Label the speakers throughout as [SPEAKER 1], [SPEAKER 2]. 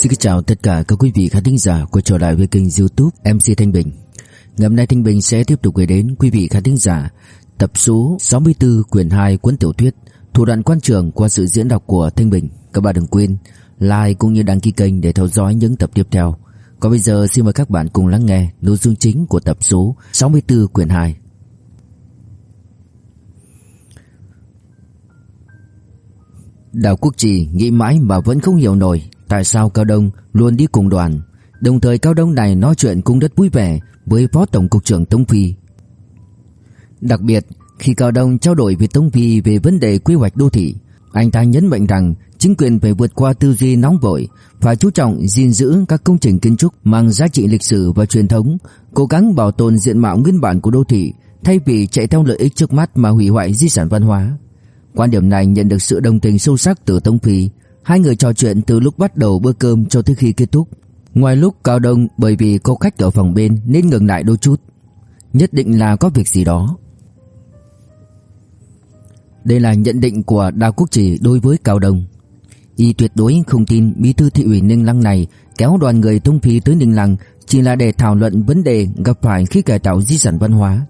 [SPEAKER 1] Xin chào tất cả các quý vị khán thính giả quay trở lại với kênh youtube MC Thanh Bình. Ngày hôm nay Thanh Bình sẽ tiếp tục gửi đến quý vị khán thính giả Tập số 64 quyển 2 cuốn tiểu thuyết Thủ đoạn quan trường qua sự diễn đọc của Thanh Bình. Các bạn đừng quên like cũng như đăng ký kênh để theo dõi những tập tiếp theo. Còn bây giờ xin mời các bạn cùng lắng nghe nội dung chính của tập số 64 quyển 2 Đào Quốc Trì nghĩ mãi mà vẫn không hiểu nổi tại sao Cao Đông luôn đi cùng đoàn. Đồng thời Cao Đông này nói chuyện cũng rất vui vẻ với Phó Tổng cục trưởng Tống Phi. Đặc biệt, khi Cao Đông trao đổi với Tống Phi về vấn đề quy hoạch đô thị, anh ta nhấn mạnh rằng chính quyền phải vượt qua tư duy nóng vội, và chú trọng gìn giữ các công trình kiến trúc mang giá trị lịch sử và truyền thống, cố gắng bảo tồn diện mạo nguyên bản của đô thị thay vì chạy theo lợi ích trước mắt mà hủy hoại di sản văn hóa. Quan điểm này nhận được sự đồng tình sâu sắc từ Tống Phi. Hai người trò chuyện từ lúc bắt đầu bữa cơm cho tới khi kết thúc. Ngoài lúc Cao Đông bởi vì có khách ở phòng bên nên ngừng lại đôi chút. Nhất định là có việc gì đó. Đây là nhận định của Đào Quốc Chỉ đối với Cao Đông. Y tuyệt đối không tin bí thư thị ủy Ninh Lăng này kéo đoàn người thông Phi tới Ninh Lăng chỉ là để thảo luận vấn đề gặp phải khi cải tạo di sản văn hóa.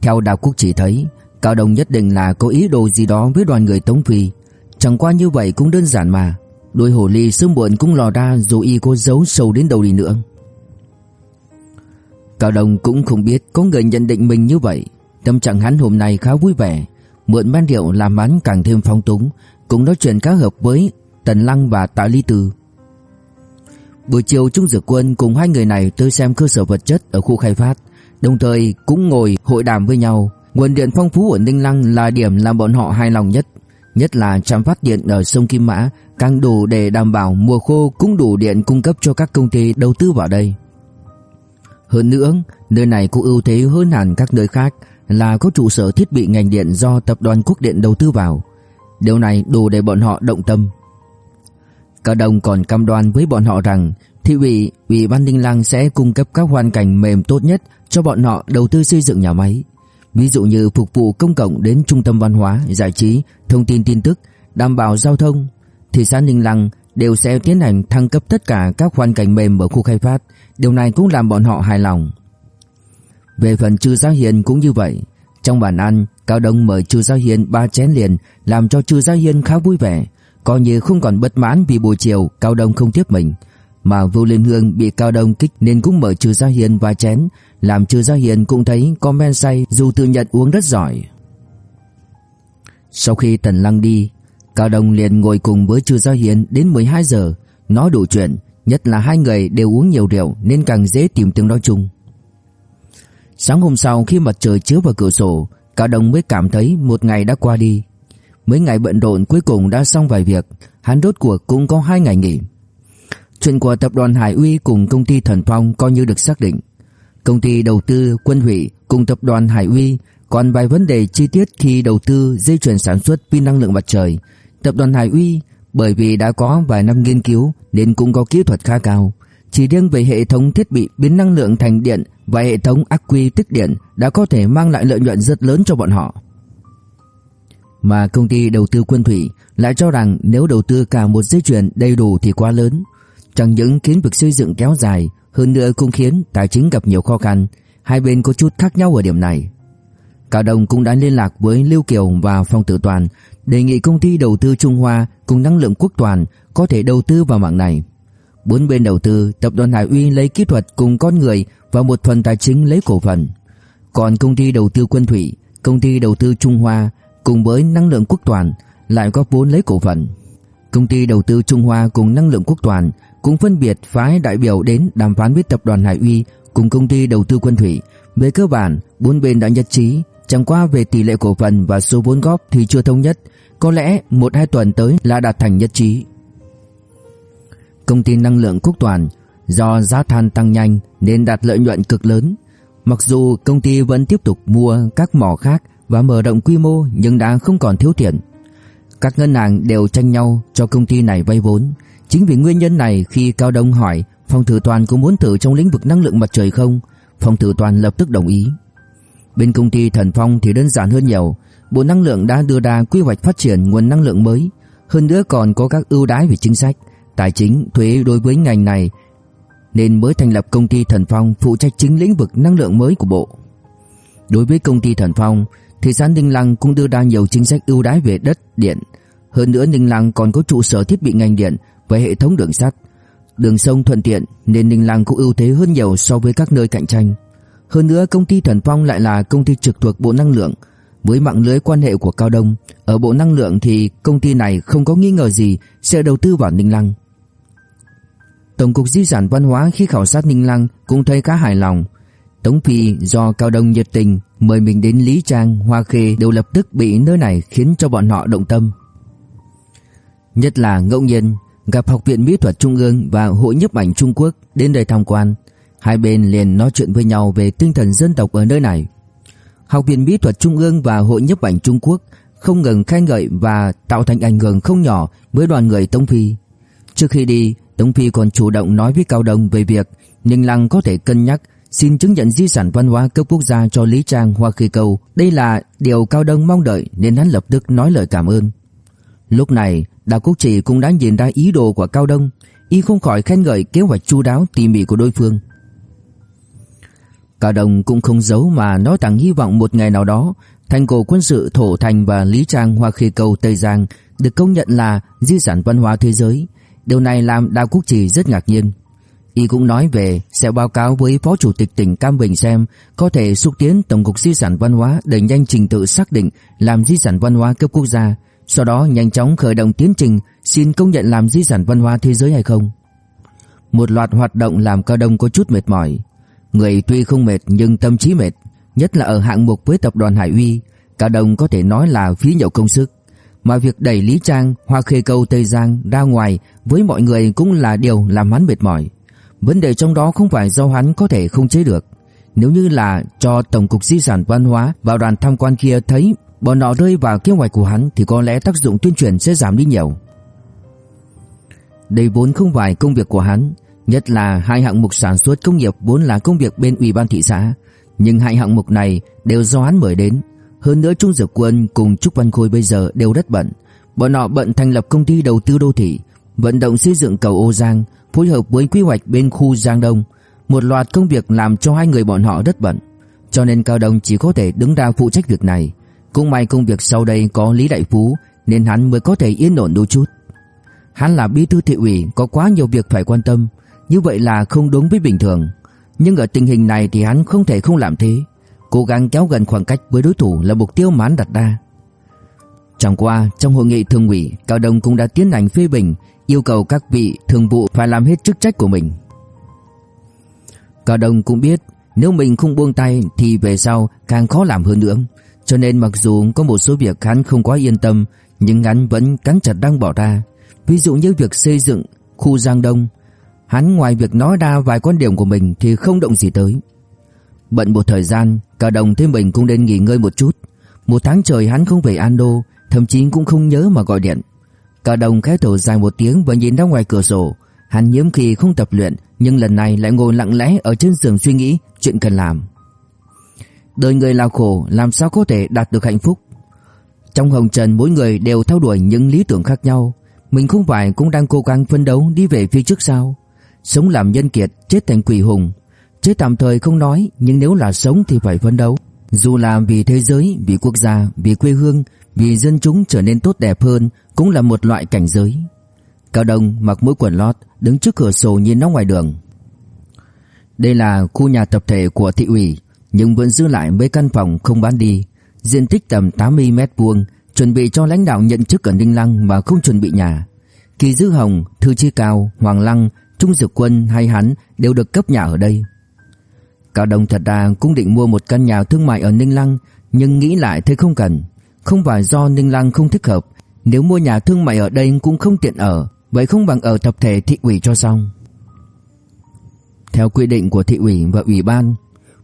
[SPEAKER 1] Theo Đào Quốc Chỉ thấy, Cao Đông nhất định là có ý đồ gì đó với đoàn người Tống Phi Chẳng qua như vậy cũng đơn giản mà. Đôi hồ ly sớm muộn cũng lò ra dù y có giấu sâu đến đâu đi nữa. Cao Đông cũng không biết có người nhận định mình như vậy. Tâm trạng hắn hôm nay khá vui vẻ. Mượn ban rượu làm hắn càng thêm phong túng. Cũng nói chuyện khá hợp với Tần Lăng và Tạ Ly Từ. Buổi chiều Trung Dược Quân cùng hai người này tới xem cơ sở vật chất ở khu khai phát. Đồng thời cũng ngồi hội đàm với nhau. Nguồn điện phong phú ở Ninh Lăng là điểm làm bọn họ hài lòng nhất, nhất là trạm phát điện ở sông Kim Mã càng đủ để đảm bảo mùa khô cũng đủ điện cung cấp cho các công ty đầu tư vào đây. Hơn nữa, nơi này có ưu thế hơn hẳn các nơi khác là có trụ sở thiết bị ngành điện do tập đoàn Quốc điện đầu tư vào. Điều này đủ để bọn họ động tâm. Cả đồng còn cam đoan với bọn họ rằng thị ủy, ủy ban Ninh Lăng sẽ cung cấp các hoàn cảnh mềm tốt nhất cho bọn họ đầu tư xây dựng nhà máy ví dụ như phục vụ công cộng đến trung tâm văn hóa, giải trí, thông tin tin tức, đảm bảo giao thông, thị xã Ninh Lăng đều sẽ tiến hành thăng cấp tất cả các hoàn cảnh mềm ở khu khai phát, điều này cũng làm bọn họ hài lòng. Về phần Trư Gia Hiền cũng như vậy, trong bàn ăn, Cao Đông mời Trư Gia Hiền ba chén liền, làm cho Trư Gia Hiền khá vui vẻ, coi như không còn bất mãn vì buổi chiều Cao Đông không tiếp mình. Mà Vô Liên Hương bị Cao Đông kích nên cũng mở Trừ Gia Hiền vài chén, làm Trừ Gia Hiền cũng thấy có men say dù tự nhận uống rất giỏi. Sau khi Tần Lăng đi, Cao Đông liền ngồi cùng với Trừ Gia Hiền đến 12 giờ, nói đủ chuyện, nhất là hai người đều uống nhiều rượu nên càng dễ tìm tiếng nói chung. Sáng hôm sau khi mặt trời chiếu vào cửa sổ, Cao Đông mới cảm thấy một ngày đã qua đi. Mấy ngày bận rộn cuối cùng đã xong vài việc, hắn rốt cuộc cũng có hai ngày nghỉ. Chuyện của tập đoàn Hải Uy cùng công ty Thần Phong coi như được xác định. Công ty đầu tư, Quân Hủy cùng tập đoàn Hải Uy còn vài vấn đề chi tiết khi đầu tư dây chuyền sản xuất pin năng lượng mặt trời. Tập đoàn Hải Uy, bởi vì đã có vài năm nghiên cứu nên cũng có kỹ thuật khá cao. Chỉ riêng về hệ thống thiết bị biến năng lượng thành điện và hệ thống ắc quy tích điện đã có thể mang lại lợi nhuận rất lớn cho bọn họ. Mà công ty đầu tư Quân Thủy lại cho rằng nếu đầu tư cả một dây chuyền đầy đủ thì quá lớn. Chẳng những khiến việc xây dựng kéo dài, hơn nữa cũng khiến tài chính gặp nhiều khó khăn, hai bên có chút khác nhau ở điểm này. Cao Đông cũng đã liên lạc với Lưu Kiều và Phong Tử Toàn, đề nghị công ty đầu tư Trung Hoa cùng năng lượng quốc toàn có thể đầu tư vào mạng này. Bốn bên đầu tư, tập đoàn Hải Uy lấy kỹ thuật cùng con người và một phần tài chính lấy cổ phần. Còn công ty đầu tư Quân Thủy, công ty đầu tư Trung Hoa cùng với năng lượng quốc toàn lại có vốn lấy cổ phần. Công ty đầu tư Trung Hoa cùng năng lượng quốc toàn cũng phân biệt phái đại biểu đến đàm phán với tập đoàn Hải Uy cùng công ty đầu tư quân thủy. Về cơ bản, bốn bên đã nhất trí, chẳng qua về tỷ lệ cổ phần và số vốn góp thì chưa thống nhất, có lẽ một hai tuần tới là đạt thành nhất trí. Công ty năng lượng Quốc Toàn do giá than tăng nhanh nên đạt lợi nhuận cực lớn. Mặc dù công ty vẫn tiếp tục mua các mỏ khác và mở rộng quy mô nhưng đã không còn thiếu tiền. Các ngân hàng đều tranh nhau cho công ty này vay vốn, Chính vì nguyên nhân này khi Cao Đông hỏi Phong Thử Toàn có muốn thử trong lĩnh vực năng lượng mặt trời không, Phong Thử Toàn lập tức đồng ý. Bên công ty Thần Phong thì đơn giản hơn nhiều, Bộ Năng lượng đã đưa ra quy hoạch phát triển nguồn năng lượng mới, hơn nữa còn có các ưu đãi về chính sách, tài chính, thuế đối với ngành này nên mới thành lập công ty Thần Phong phụ trách chính lĩnh vực năng lượng mới của bộ. Đối với công ty Thần Phong, thì Sán Ninh Lăng cũng đưa ra nhiều chính sách ưu đãi về đất, điện. Hơn nữa Ninh Lăng còn có trụ sở thiết bị ngành điện và hệ thống đường sắt, đường sông thuận tiện nên Ninh Lăng cũng ưu thế hơn nhiều so với các nơi cạnh tranh. Hơn nữa công ty Thần Phong lại là công ty trực thuộc Bộ Năng lượng, với mạng lưới quan hệ của Cao Đông, ở Bộ Năng lượng thì công ty này không có nghi ngờ gì sẽ đầu tư vào Ninh Lăng. Tổng cục Di sản Văn hóa khi khảo sát Ninh Lăng cũng thấy khá hài lòng. Tống Phi do Cao Đông nhiệt tình mời mình đến Lý Trang, Hoa Khê đều lập tức bị nơi này khiến cho bọn họ động tâm. Nhất là ngẫu nhiên gặp Học viện Mỹ thuật Trung ương và Hội nhiếp ảnh Trung Quốc đến đây tham quan, hai bên liền nói chuyện với nhau về tinh thần dân tộc ở nơi này. Học viện Mỹ thuật Trung ương và Hội nhiếp ảnh Trung Quốc không ngừng khen ngợi và tạo thành ảnh hưởng không nhỏ với đoàn người Tống Phi. Trước khi đi, Tống Phi còn chủ động nói với Cao Đông về việc Ninh Lăng có thể cân nhắc xin chứng nhận di sản văn hóa cấp quốc gia cho Lý Trang Hoa Khê Cầu. Đây là điều Cao Đông mong đợi nên hắn lập tức nói lời cảm ơn. Lúc này, Đào Quốc Trì cũng đã nhìn ra ý đồ của Cao Đông, y không khỏi khen ngợi kế hoạch chu đáo tỉ mỉ của đối phương. Cao Đông cũng không giấu mà nói rằng hy vọng một ngày nào đó, thành cổ quân sự Thổ Thành và Lý Trang Hoa Khê Cầu Tây Giang được công nhận là di sản văn hóa thế giới. Điều này làm Đào Quốc Trì rất ngạc nhiên. Y cũng nói về sẽ báo cáo với Phó Chủ tịch tỉnh Cam Bình xem có thể xúc tiến Tổng cục Di sản Văn hóa đẩy nhanh trình tự xác định làm di sản văn hóa cấp quốc gia, sau đó nhanh chóng khởi động tiến trình xin công nhận làm di sản văn hóa thế giới hay không. Một loạt hoạt động làm Cao Đông có chút mệt mỏi. Người tuy không mệt nhưng tâm trí mệt, nhất là ở hạng mục với tập đoàn Hải Uy, Cao Đông có thể nói là phí nhiều công sức. Mà việc đẩy Lý Trang, Hoa Khê Câu Tây Giang ra ngoài với mọi người cũng là điều làm hắn mệt mỏi. Vấn đề trong đó không phải do hắn có thể không chế được. Nếu như là cho Tổng cục Di sản Văn hóa vào đoàn tham quan kia thấy bọn họ rơi vào kế hoạch của hắn thì có lẽ tác dụng tuyên truyền sẽ giảm đi nhiều. Đây vốn không phải công việc của hắn, nhất là hai hạng mục sản xuất công nghiệp vốn là công việc bên ủy ban thị xã, nhưng hai hạng mục này đều do hắn mời đến. Hơn nữa Trung Dược Quân cùng Trúc Văn Khôi bây giờ đều rất bận. Bọn họ bận thành lập công ty đầu tư đô thị, vận động xây dựng cầu Ô Giang, phối hợp với quy hoạch bên khu Giang Đông, một loạt công việc làm cho hai người bọn họ rất bận. Cho nên Cao Đông chỉ có thể đứng ra phụ trách việc này. Cũng may công việc sau đây có Lý Đại Phú nên hắn mới có thể yên ổn đôi chút. Hắn là bí thư thị ủy có quá nhiều việc phải quan tâm, như vậy là không đúng với bình thường. Nhưng ở tình hình này thì hắn không thể không làm thế. Cố gắng kéo gần khoảng cách với đối thủ là mục tiêu mà hắn đặt ra. Chẳng qua, trong hội nghị thường ủy, Cao Đông cũng đã tiến hành phê bình, yêu cầu các vị thường vụ phải làm hết chức trách của mình. Cao Đông cũng biết, nếu mình không buông tay thì về sau càng khó làm hơn nữa. Cho nên mặc dù có một số việc hắn không quá yên tâm, nhưng hắn vẫn cắn chặt đang bỏ ra. Ví dụ như việc xây dựng khu Giang Đông, hắn ngoài việc nói ra vài quan điểm của mình thì không động gì tới. Bận một thời gian, Cả Đồng thêm mình cũng nên nghỉ ngơi một chút. Một tháng trời hắn không về An Đô, thậm chí cũng không nhớ mà gọi điện. Cả Đồng khẽ thở dài một tiếng và nhìn ra ngoài cửa sổ. Hắn hiếm khi không tập luyện, nhưng lần này lại ngồi lặng lẽ ở trên giường suy nghĩ chuyện cần làm. Đời người lao khổ làm sao có thể đạt được hạnh phúc. Trong hồng trần mỗi người đều theo đuổi những lý tưởng khác nhau. Mình không phải cũng đang cố gắng phấn đấu đi về phía trước sao? Sống làm nhân kiệt, chết thành quỷ hùng. Chết tạm thời không nói, nhưng nếu là sống thì phải phấn đấu. Dù là vì thế giới, vì quốc gia, vì quê hương, vì dân chúng trở nên tốt đẹp hơn cũng là một loại cảnh giới. Cao Đông mặc mũi quần lót, đứng trước cửa sổ nhìn ra ngoài đường. Đây là khu nhà tập thể của thị ủy, nhưng vẫn giữ lại mấy căn phòng không bán đi, diện tích tầm 80 mét vuông, chuẩn bị cho lãnh đạo nhận chức ở Ninh Lăng mà không chuẩn bị nhà. Kỳ Dư Hồng, Thư Chi Cao, Hoàng Lăng, Trung Dược Quân hay hắn đều được cấp nhà ở đây. Cao Đông thật ra cũng định mua một căn nhà thương mại ở Ninh Lăng, nhưng nghĩ lại thấy không cần. Không phải do Ninh Lăng không thích hợp, nếu mua nhà thương mại ở đây cũng không tiện ở, vậy không bằng ở tập thể thị ủy cho xong. Theo quy định của thị ủy và ủy ban,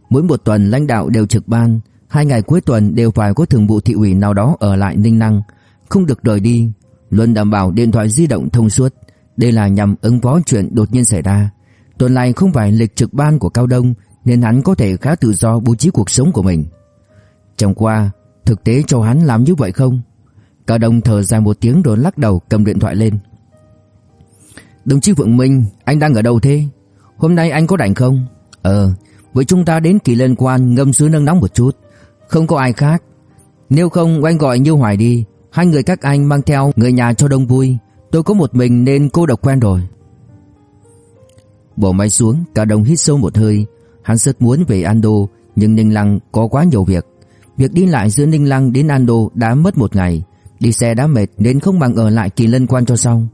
[SPEAKER 1] mỗi một tuần lãnh đạo đều trực ban, hai ngày cuối tuần đều phải có thường vụ thị ủy nào đó ở lại Ninh năng, không được rời đi, luôn đảm bảo điện thoại di động thông suốt. Đây là nhằm ứng phó chuyện đột nhiên xảy ra. Tuần này không phải lịch trực ban của Cao Đông nên hắn có thể khá tự do bố trí cuộc sống của mình. Trong qua, thực tế cho hắn làm như vậy không? Cao Đông thở dài một tiếng rồi lắc đầu cầm điện thoại lên. Đồng chí Vượng Minh, anh đang ở đâu thế? Hôm nay anh có rảnh không? Ờ, với chúng ta đến kỳ lân quan ngâm suối nâng nóng một chút. Không có ai khác. Nếu không anh gọi Như Hoài đi. Hai người các anh mang theo người nhà cho đông vui. Tôi có một mình nên cô độc quen rồi. Bỏ máy xuống, cả đồng hít sâu một hơi. Hắn rất muốn về Ando, nhưng Ninh Lăng có quá nhiều việc. Việc đi lại giữa Ninh Lăng đến Ando đã mất một ngày. Đi xe đã mệt nên không bằng ở lại kỳ lân quan cho xong.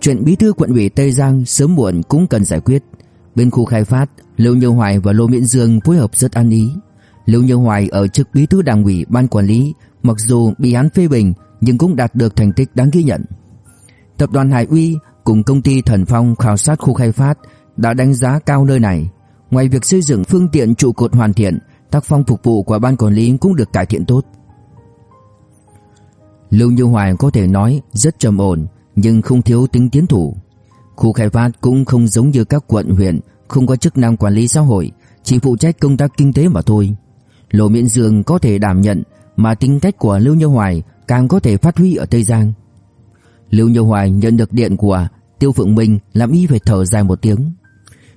[SPEAKER 1] Chuyện bí thư quận ủy Tây Giang sớm muộn cũng cần giải quyết. Bên khu khai phát, Lưu Như Hoài và Lô Miễn Dương phối hợp rất ăn ý. Lưu Như Hoài ở chức bí thư đảng ủy ban quản lý, mặc dù bị án phê bình nhưng cũng đạt được thành tích đáng ghi nhận. Tập đoàn Hải Uy cùng công ty Thần Phong khảo sát khu khai phát đã đánh giá cao nơi này. Ngoài việc xây dựng phương tiện trụ cột hoàn thiện, tác phong phục vụ của ban quản lý cũng được cải thiện tốt. Lưu Như Hoài có thể nói rất trầm ổn, nhưng không thiếu tính tiến thủ. Khu khai phát cũng không giống như các quận huyện, không có chức năng quản lý xã hội, chỉ phụ trách công tác kinh tế mà thôi. Lô Miễn Dương có thể đảm nhận, mà tính cách của Lưu Như Hoài càng có thể phát huy ở Tây Giang. Lưu Như Hoài nhận được điện của Tiêu Phượng Minh làm y phải thở dài một tiếng.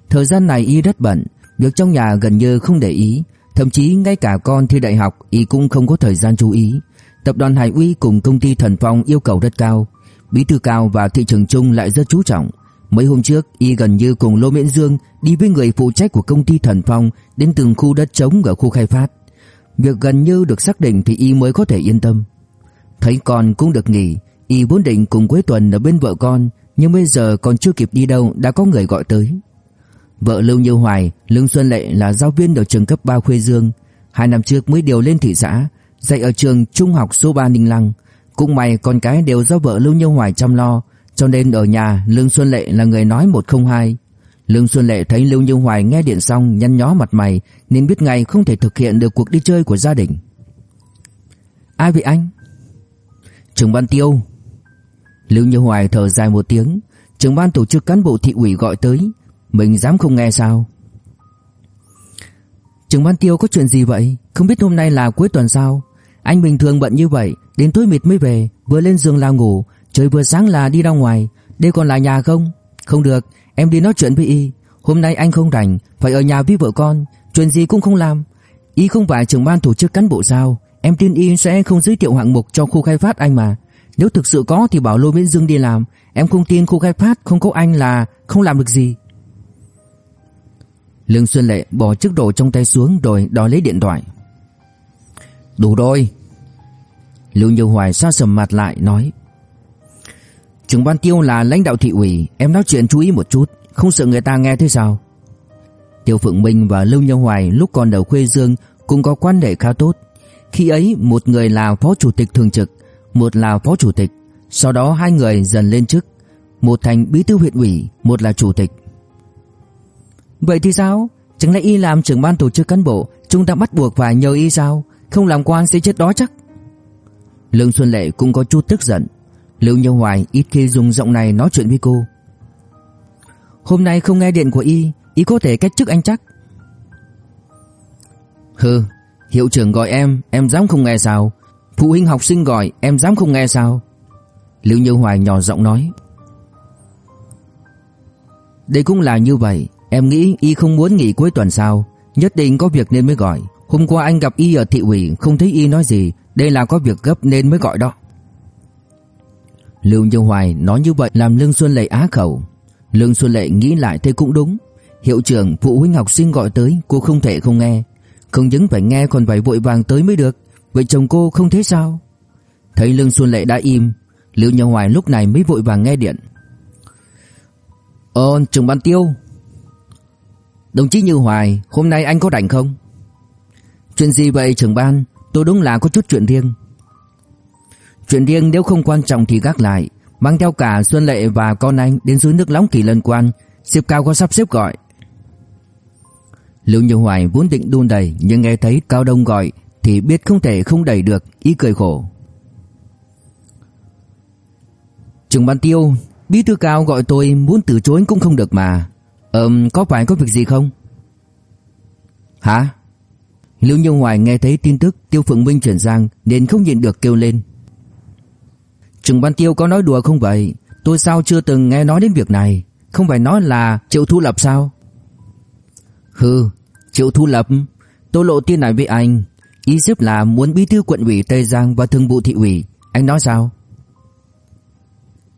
[SPEAKER 1] Thời gian này y rất bận, việc trong nhà gần như không để ý, thậm chí ngay cả con thi đại học y cũng không có thời gian chú ý. Tập đoàn Hải Uy cùng công ty Thần Phong yêu cầu rất cao, Bí thư cao và thị trường chung lại rất chú trọng. Mấy hôm trước, y gần như cùng Lô Miễn Dương đi với người phụ trách của công ty Thần Phong đến từng khu đất trống ở khu khai phát. Việc gần như được xác định thì y mới có thể yên tâm. Thấy con cũng được nghỉ, y vốn định cùng cuối tuần ở bên vợ con, nhưng bây giờ còn chưa kịp đi đâu đã có người gọi tới. Vợ Lưu Như Hoài, Lương Xuân Lệ là giáo viên ở trường cấp 3 Khuê Dương, hai năm trước mới điều lên thị xã, dạy ở trường trung học số 3 Ninh Lăng. Cũng may con cái đều do vợ Lưu Như Hoài chăm lo, cho nên ở nhà Lương Xuân Lệ là người nói một không hai. Lương Xuân Lệ thấy Lưu Như Hoài nghe điện xong nhăn nhó mặt mày nên biết ngay không thể thực hiện được cuộc đi chơi của gia đình. Ai vậy anh? Trưởng ban tiêu. Lưu Như Hoài thở dài một tiếng, trưởng ban tổ chức cán bộ thị ủy gọi tới, mình dám không nghe sao? Trưởng ban tiêu có chuyện gì vậy? Không biết hôm nay là cuối tuần sao? Anh bình thường bận như vậy, đến tối mịt mới về, vừa lên giường là ngủ, trời vừa sáng là đi ra ngoài, đây còn là nhà không? Không được, em đi nói chuyện với y, hôm nay anh không rảnh, phải ở nhà với vợ con, chuyện gì cũng không làm. Y không phải trưởng ban tổ chức cán bộ sao? Em tin y sẽ không giới thiệu hạng mục cho khu khai phát anh mà. Nếu thực sự có thì bảo Lô Viễn Dương đi làm, em không tin khu khai phát không có anh là không làm được gì. Lương Xuân Lệ bỏ chiếc đồ trong tay xuống rồi đòi lấy điện thoại. Đủ rồi. Lưu Như Hoài xa sầm mặt lại nói. Trưởng ban tiêu là lãnh đạo thị ủy, em nói chuyện chú ý một chút, không sợ người ta nghe thế sao? Tiêu Phượng Minh và Lưu Nhân Hoài lúc còn ở Khuê Dương cũng có quan hệ khá tốt. Khi ấy một người là phó chủ tịch thường trực, một là phó chủ tịch, sau đó hai người dần lên chức, một thành bí thư huyện ủy, một là chủ tịch. Vậy thì sao? Chẳng lẽ y làm trưởng ban tổ chức cán bộ, chúng ta bắt buộc phải nhờ y sao? Không làm quan sẽ chết đó chắc Lương Xuân Lệ cũng có chút tức giận Lưu Như Hoài ít khi dùng giọng này nói chuyện với cô. Hôm nay không nghe điện của y Y có thể cách chức anh chắc. Hừ, Hiệu trưởng gọi em Em dám không nghe sao? Phụ huynh học sinh gọi, Em dám không nghe sao? Lưu Như Hoài nhỏ giọng nói. Đây cũng là như vậy, Em nghĩ y không muốn nghỉ cuối tuần sao? Nhất định có việc nên mới gọi. Hôm qua anh gặp y ở thị ủy, Không thấy y nói gì. Đây là có việc gấp nên mới gọi đó. Lưu Như Hoài nói như vậy Làm Lương Xuân Lệ á khẩu. Lương Xuân Lệ nghĩ lại thấy cũng đúng. Hiệu trưởng phụ huynh học sinh gọi tới, Cô không thể không nghe. Không những phải nghe còn phải vội vàng tới mới được. Vậy chồng cô không thế sao? Thấy Lương Xuân Lệ đã im, Lưu Như Hoài lúc này mới vội vàng nghe điện. Ồ trưởng ban tiêu. Đồng chí Như Hoài, Hôm nay anh có rảnh không? Chuyện gì vậy, trưởng ban? Tôi đúng là có chút chuyện riêng. Chuyện riêng nếu không quan trọng thì gác lại. Mang theo cả Xuân Lệ và con anh Đến suối nước nóng kỳ lân quan. Xếp cao có sắp xếp gọi. Lưu Như Hoài vốn định đun đầy, Nhưng nghe thấy Cao Đông gọi Thì biết không thể không đẩy được Ý cười khổ. Trưởng ban tiêu, Bí thư cao gọi tôi muốn từ chối cũng không được mà. Ờm, có phải có việc gì không? Hả? Lưu Như Hoài nghe thấy tin tức Tiêu Phượng Minh chuyển sang nên không nhịn được kêu lên. Trừng Ban Tiêu có nói đùa không vậy? Tôi sao chưa từng nghe nói đến việc này. Không phải nói là Triệu Thu Lập sao? Hừ, Triệu Thu Lập, Tôi lộ tin này với anh. Ý giúp là muốn bí thư quận ủy Tây Giang và thường vụ thị ủy. Anh nói sao?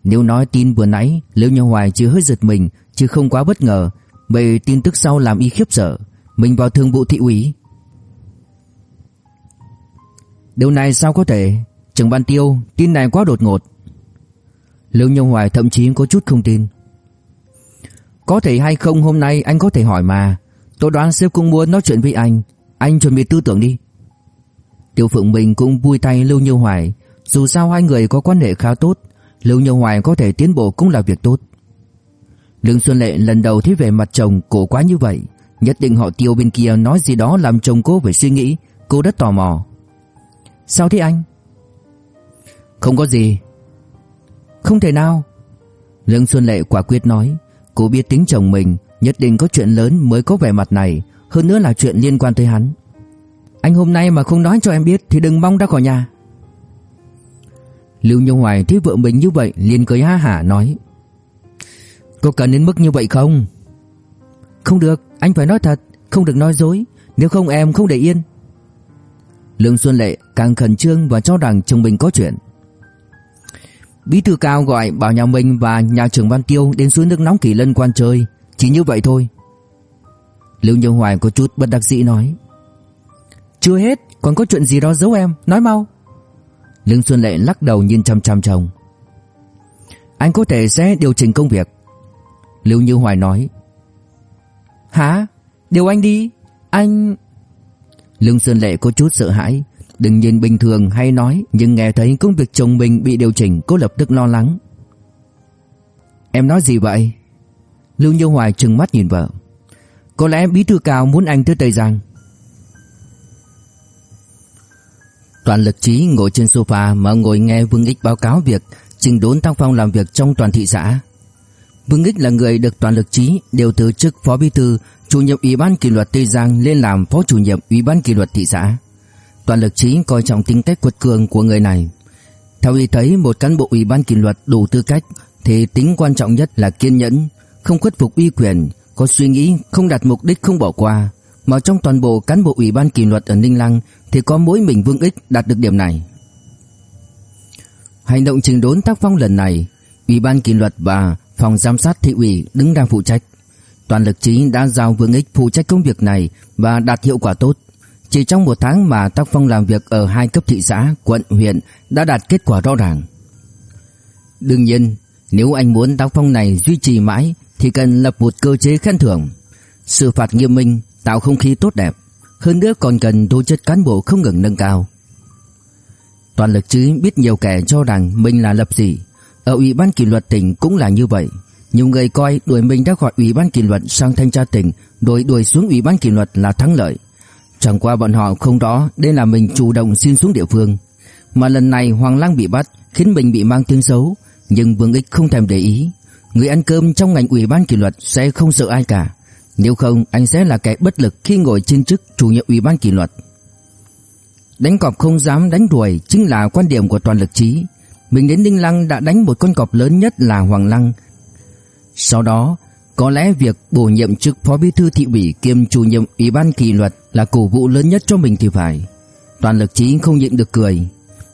[SPEAKER 1] Nếu nói tin vừa nãy Liễu Nhân Hoài chưa hơi giật mình, Chứ không quá bất ngờ. Bởi tin tức sau làm y khiếp sợ. Mình vào thường vụ thị ủy. Điều này sao có thể? Trưởng ban tiêu, Tin này quá đột ngột. Lưu nhung Hoài thậm chí có chút không tin. Có thể hay không hôm nay anh có thể hỏi mà. Tôi đoán sếp cũng muốn nói chuyện với anh. Anh chuẩn bị tư tưởng đi. Tiêu Phượng Bình cũng vui tay Lưu nhung Hoài. Dù sao hai người có quan hệ khá tốt Lưu nhung Hoài có thể tiến bộ cũng là việc tốt. Lương Xuân Lệ lần đầu thấy về mặt chồng cổ quá như vậy, Nhất định họ tiêu bên kia nói gì đó làm chồng cô phải suy nghĩ, Cô rất tò mò. Sao thế anh? Không có gì. Không thể nào. Lương Xuân Lệ quả quyết nói, Cô biết tính chồng mình Nhất định có chuyện lớn mới có vẻ mặt này, Hơn nữa là chuyện liên quan tới hắn. Anh hôm nay mà không nói cho em biết Thì đừng mong ra khỏi nhà. Lưu Như Hoài thấy vợ mình như vậy liền cười ha hả nói cô cần đến mức như vậy không? Không được, Anh phải nói thật, Không được nói dối, Nếu không em không để yên. Lương Xuân Lệ càng khẩn trương và cho rằng chồng mình có chuyện. Bí thư cao gọi bảo nhà mình và nhà trưởng Văn Tiêu đến suối nước nóng Kỳ Lân quan chơi. Chỉ như vậy thôi. Lưu Như Hoài có chút bất đắc dĩ nói. Chưa hết, Còn có chuyện gì đó giấu em? Nói mau. Lương Xuân Lệ lắc đầu nhìn chăm chăm chồng. Anh có thể sẽ điều chỉnh công việc. Lưu Như Hoài nói. Hả? Điều anh đi. Anh Lương Xuân Lệ có chút sợ hãi. Đừng nhìn bình thường hay nói Nhưng nghe thấy công việc chồng mình bị điều chỉnh Cô lập tức lo lắng Em nói gì vậy Lưu Như Hoài trừng mắt nhìn vợ Có lẽ bí thư cao muốn anh tới Tây Giang Toàn lực trí ngồi trên sofa mà ngồi nghe Vương Ích báo cáo việc trình đốn tăng phong làm việc trong toàn thị xã. Vương Ích là người được toàn lực trí điều từ chức phó bí thư, chủ nhiệm ủy ban kỷ luật Tây Giang lên làm phó chủ nhiệm ủy ban kỷ luật thị xã. Toàn lực trí coi trọng tính cách quật cường của người này. Theo ý thấy một cán bộ ủy ban kỷ luật đủ tư cách thì tính quan trọng nhất là kiên nhẫn, không khuất phục uy quyền, có suy nghĩ không đạt mục đích không bỏ qua, mà trong toàn bộ cán bộ ủy ban kỷ luật ở Ninh Lăng thì có mỗi mình Vương Ích đạt được điểm này. Hành động trình đốn tác phong lần này, ủy ban kỷ luật và phòng giám sát thị ủy đứng ra phụ trách. Toàn lực trí đã giao Vương Ích phụ trách công việc này và đạt hiệu quả tốt. Chỉ trong một tháng mà tác phong làm việc ở hai cấp thị xã, quận, huyện đã đạt kết quả rõ ràng. Đương nhiên, nếu anh muốn tác phong này duy trì mãi thì cần lập một cơ chế khen thưởng, xử phạt nghiêm minh, tạo không khí tốt đẹp, hơn nữa còn cần tố chất cán bộ không ngừng nâng cao. Toàn lực chứ biết nhiều kẻ cho rằng mình là lập gì, ở ủy ban kỷ luật tỉnh cũng là như vậy. Nhiều người coi đuổi mình ra khỏi ủy ban kỷ luật sang thanh tra tỉnh, rồi đuổi xuống ủy ban kỷ luật là thắng lợi. Chẳng qua bọn họ không rõ đây là mình chủ động xin xuống địa phương. Mà lần này Hoàng Lang bị bắt khiến mình bị mang tiếng xấu, nhưng Vương Ích không thèm để ý, Người ăn cơm trong ngành ủy ban kỷ luật sẽ không sợ ai cả. Nếu không anh sẽ là kẻ bất lực khi ngồi trên chức chủ nhiệm ủy ban kỷ luật. Đánh cọp không dám đánh đuổi chính là quan điểm của toàn lực trí. Mình đến Ninh Lăng đã đánh một con cọp lớn nhất là Hoàng Lăng. Sau đó, có lẽ việc bổ nhiệm chức phó bí thư thị ủy kiêm chủ nhiệm ủy ban kỷ luật là cổ vũ lớn nhất cho mình thì phải. Toàn lực trí không nhịn được cười.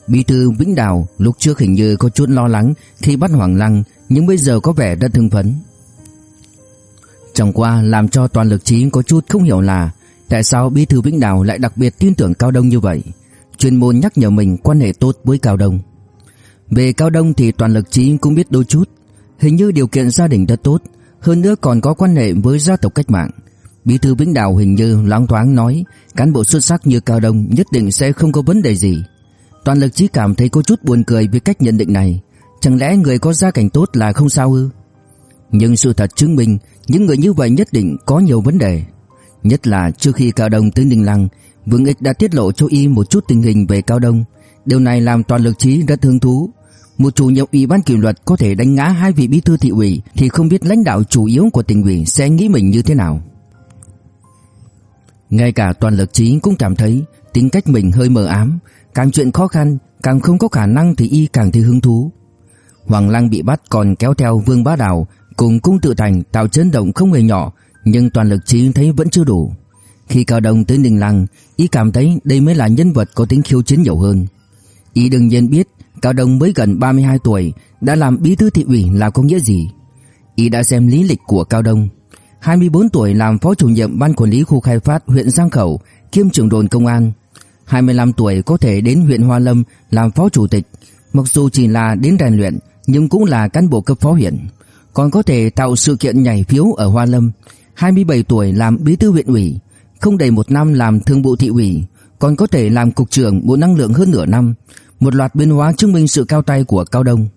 [SPEAKER 1] Bí thư Vĩnh Đào lúc trước hình như có chút lo lắng khi bắt Hoàng Lăng nhưng bây giờ có vẻ rất hưng phấn. Chẳng qua làm cho toàn lực trí có chút không hiểu là tại sao Bí thư Vĩnh Đào lại đặc biệt tin tưởng Cao Đông như vậy, chuyên môn nhắc nhở mình quan hệ tốt với Cao Đông. Về Cao Đông thì toàn lực trí cũng biết đôi chút, hình như điều kiện gia đình rất tốt, hơn nữa còn có quan hệ với gia tộc cách mạng. Bí thư Vĩnh Đào hình như loáng thoáng nói cán bộ xuất sắc như Cao Đông nhất định sẽ không có vấn đề gì. Toàn lực trí cảm thấy có chút buồn cười với cách nhận định này, Chẳng lẽ người có gia cảnh tốt là không sao ư? Nhưng sự thật chứng minh những người như vậy nhất định có nhiều vấn đề. Nhất là trước khi Cao Đông tới Ninh Lăng, Vương Ích đã tiết lộ cho y một chút tình hình về Cao Đông. Điều này làm toàn lực trí rất hứng thú. Một chủ nhiệm ủy ban kỷ luật có thể đánh ngã hai vị bí thư thị ủy thì không biết lãnh đạo chủ yếu của tỉnh ủy sẽ nghĩ mình như thế nào. Ngay cả toàn lực trí cũng cảm thấy tính cách mình hơi mờ ám, càng chuyện khó khăn, càng không có khả năng thì y càng thấy hứng thú. Hoàng Lăng bị bắt còn kéo theo Vương Bá Đào cùng cung tự thành tạo chấn động không hề nhỏ, nhưng toàn lực trí thấy vẫn chưa đủ. Khi Cao Đông tới Ninh Lăng, ý cảm thấy đây mới là nhân vật có tính khiêu chiến nhiều hơn. Ý đương nhiên biết Cao Đông mới gần 32 tuổi đã làm bí thư thị ủy là có nghĩa gì. Y đã xem lý lịch của Cao Đông. 24 tuổi làm phó chủ nhiệm ban quản lý khu khai phát huyện Giang Khẩu, kiêm trưởng đồn công an. 25 tuổi có thể đến huyện Hoa Lâm làm phó chủ tịch, mặc dù chỉ là đến rèn luyện nhưng cũng là cán bộ cấp phó huyện, còn có thể tạo sự kiện nhảy phiếu ở Hoa Lâm. 27 tuổi làm bí thư huyện ủy, không đầy một năm làm thương vụ thị ủy, còn có thể làm cục trưởng Bộ Năng lượng hơn nửa năm, một loạt biến hóa chứng minh sự cao tay của Cao Đông.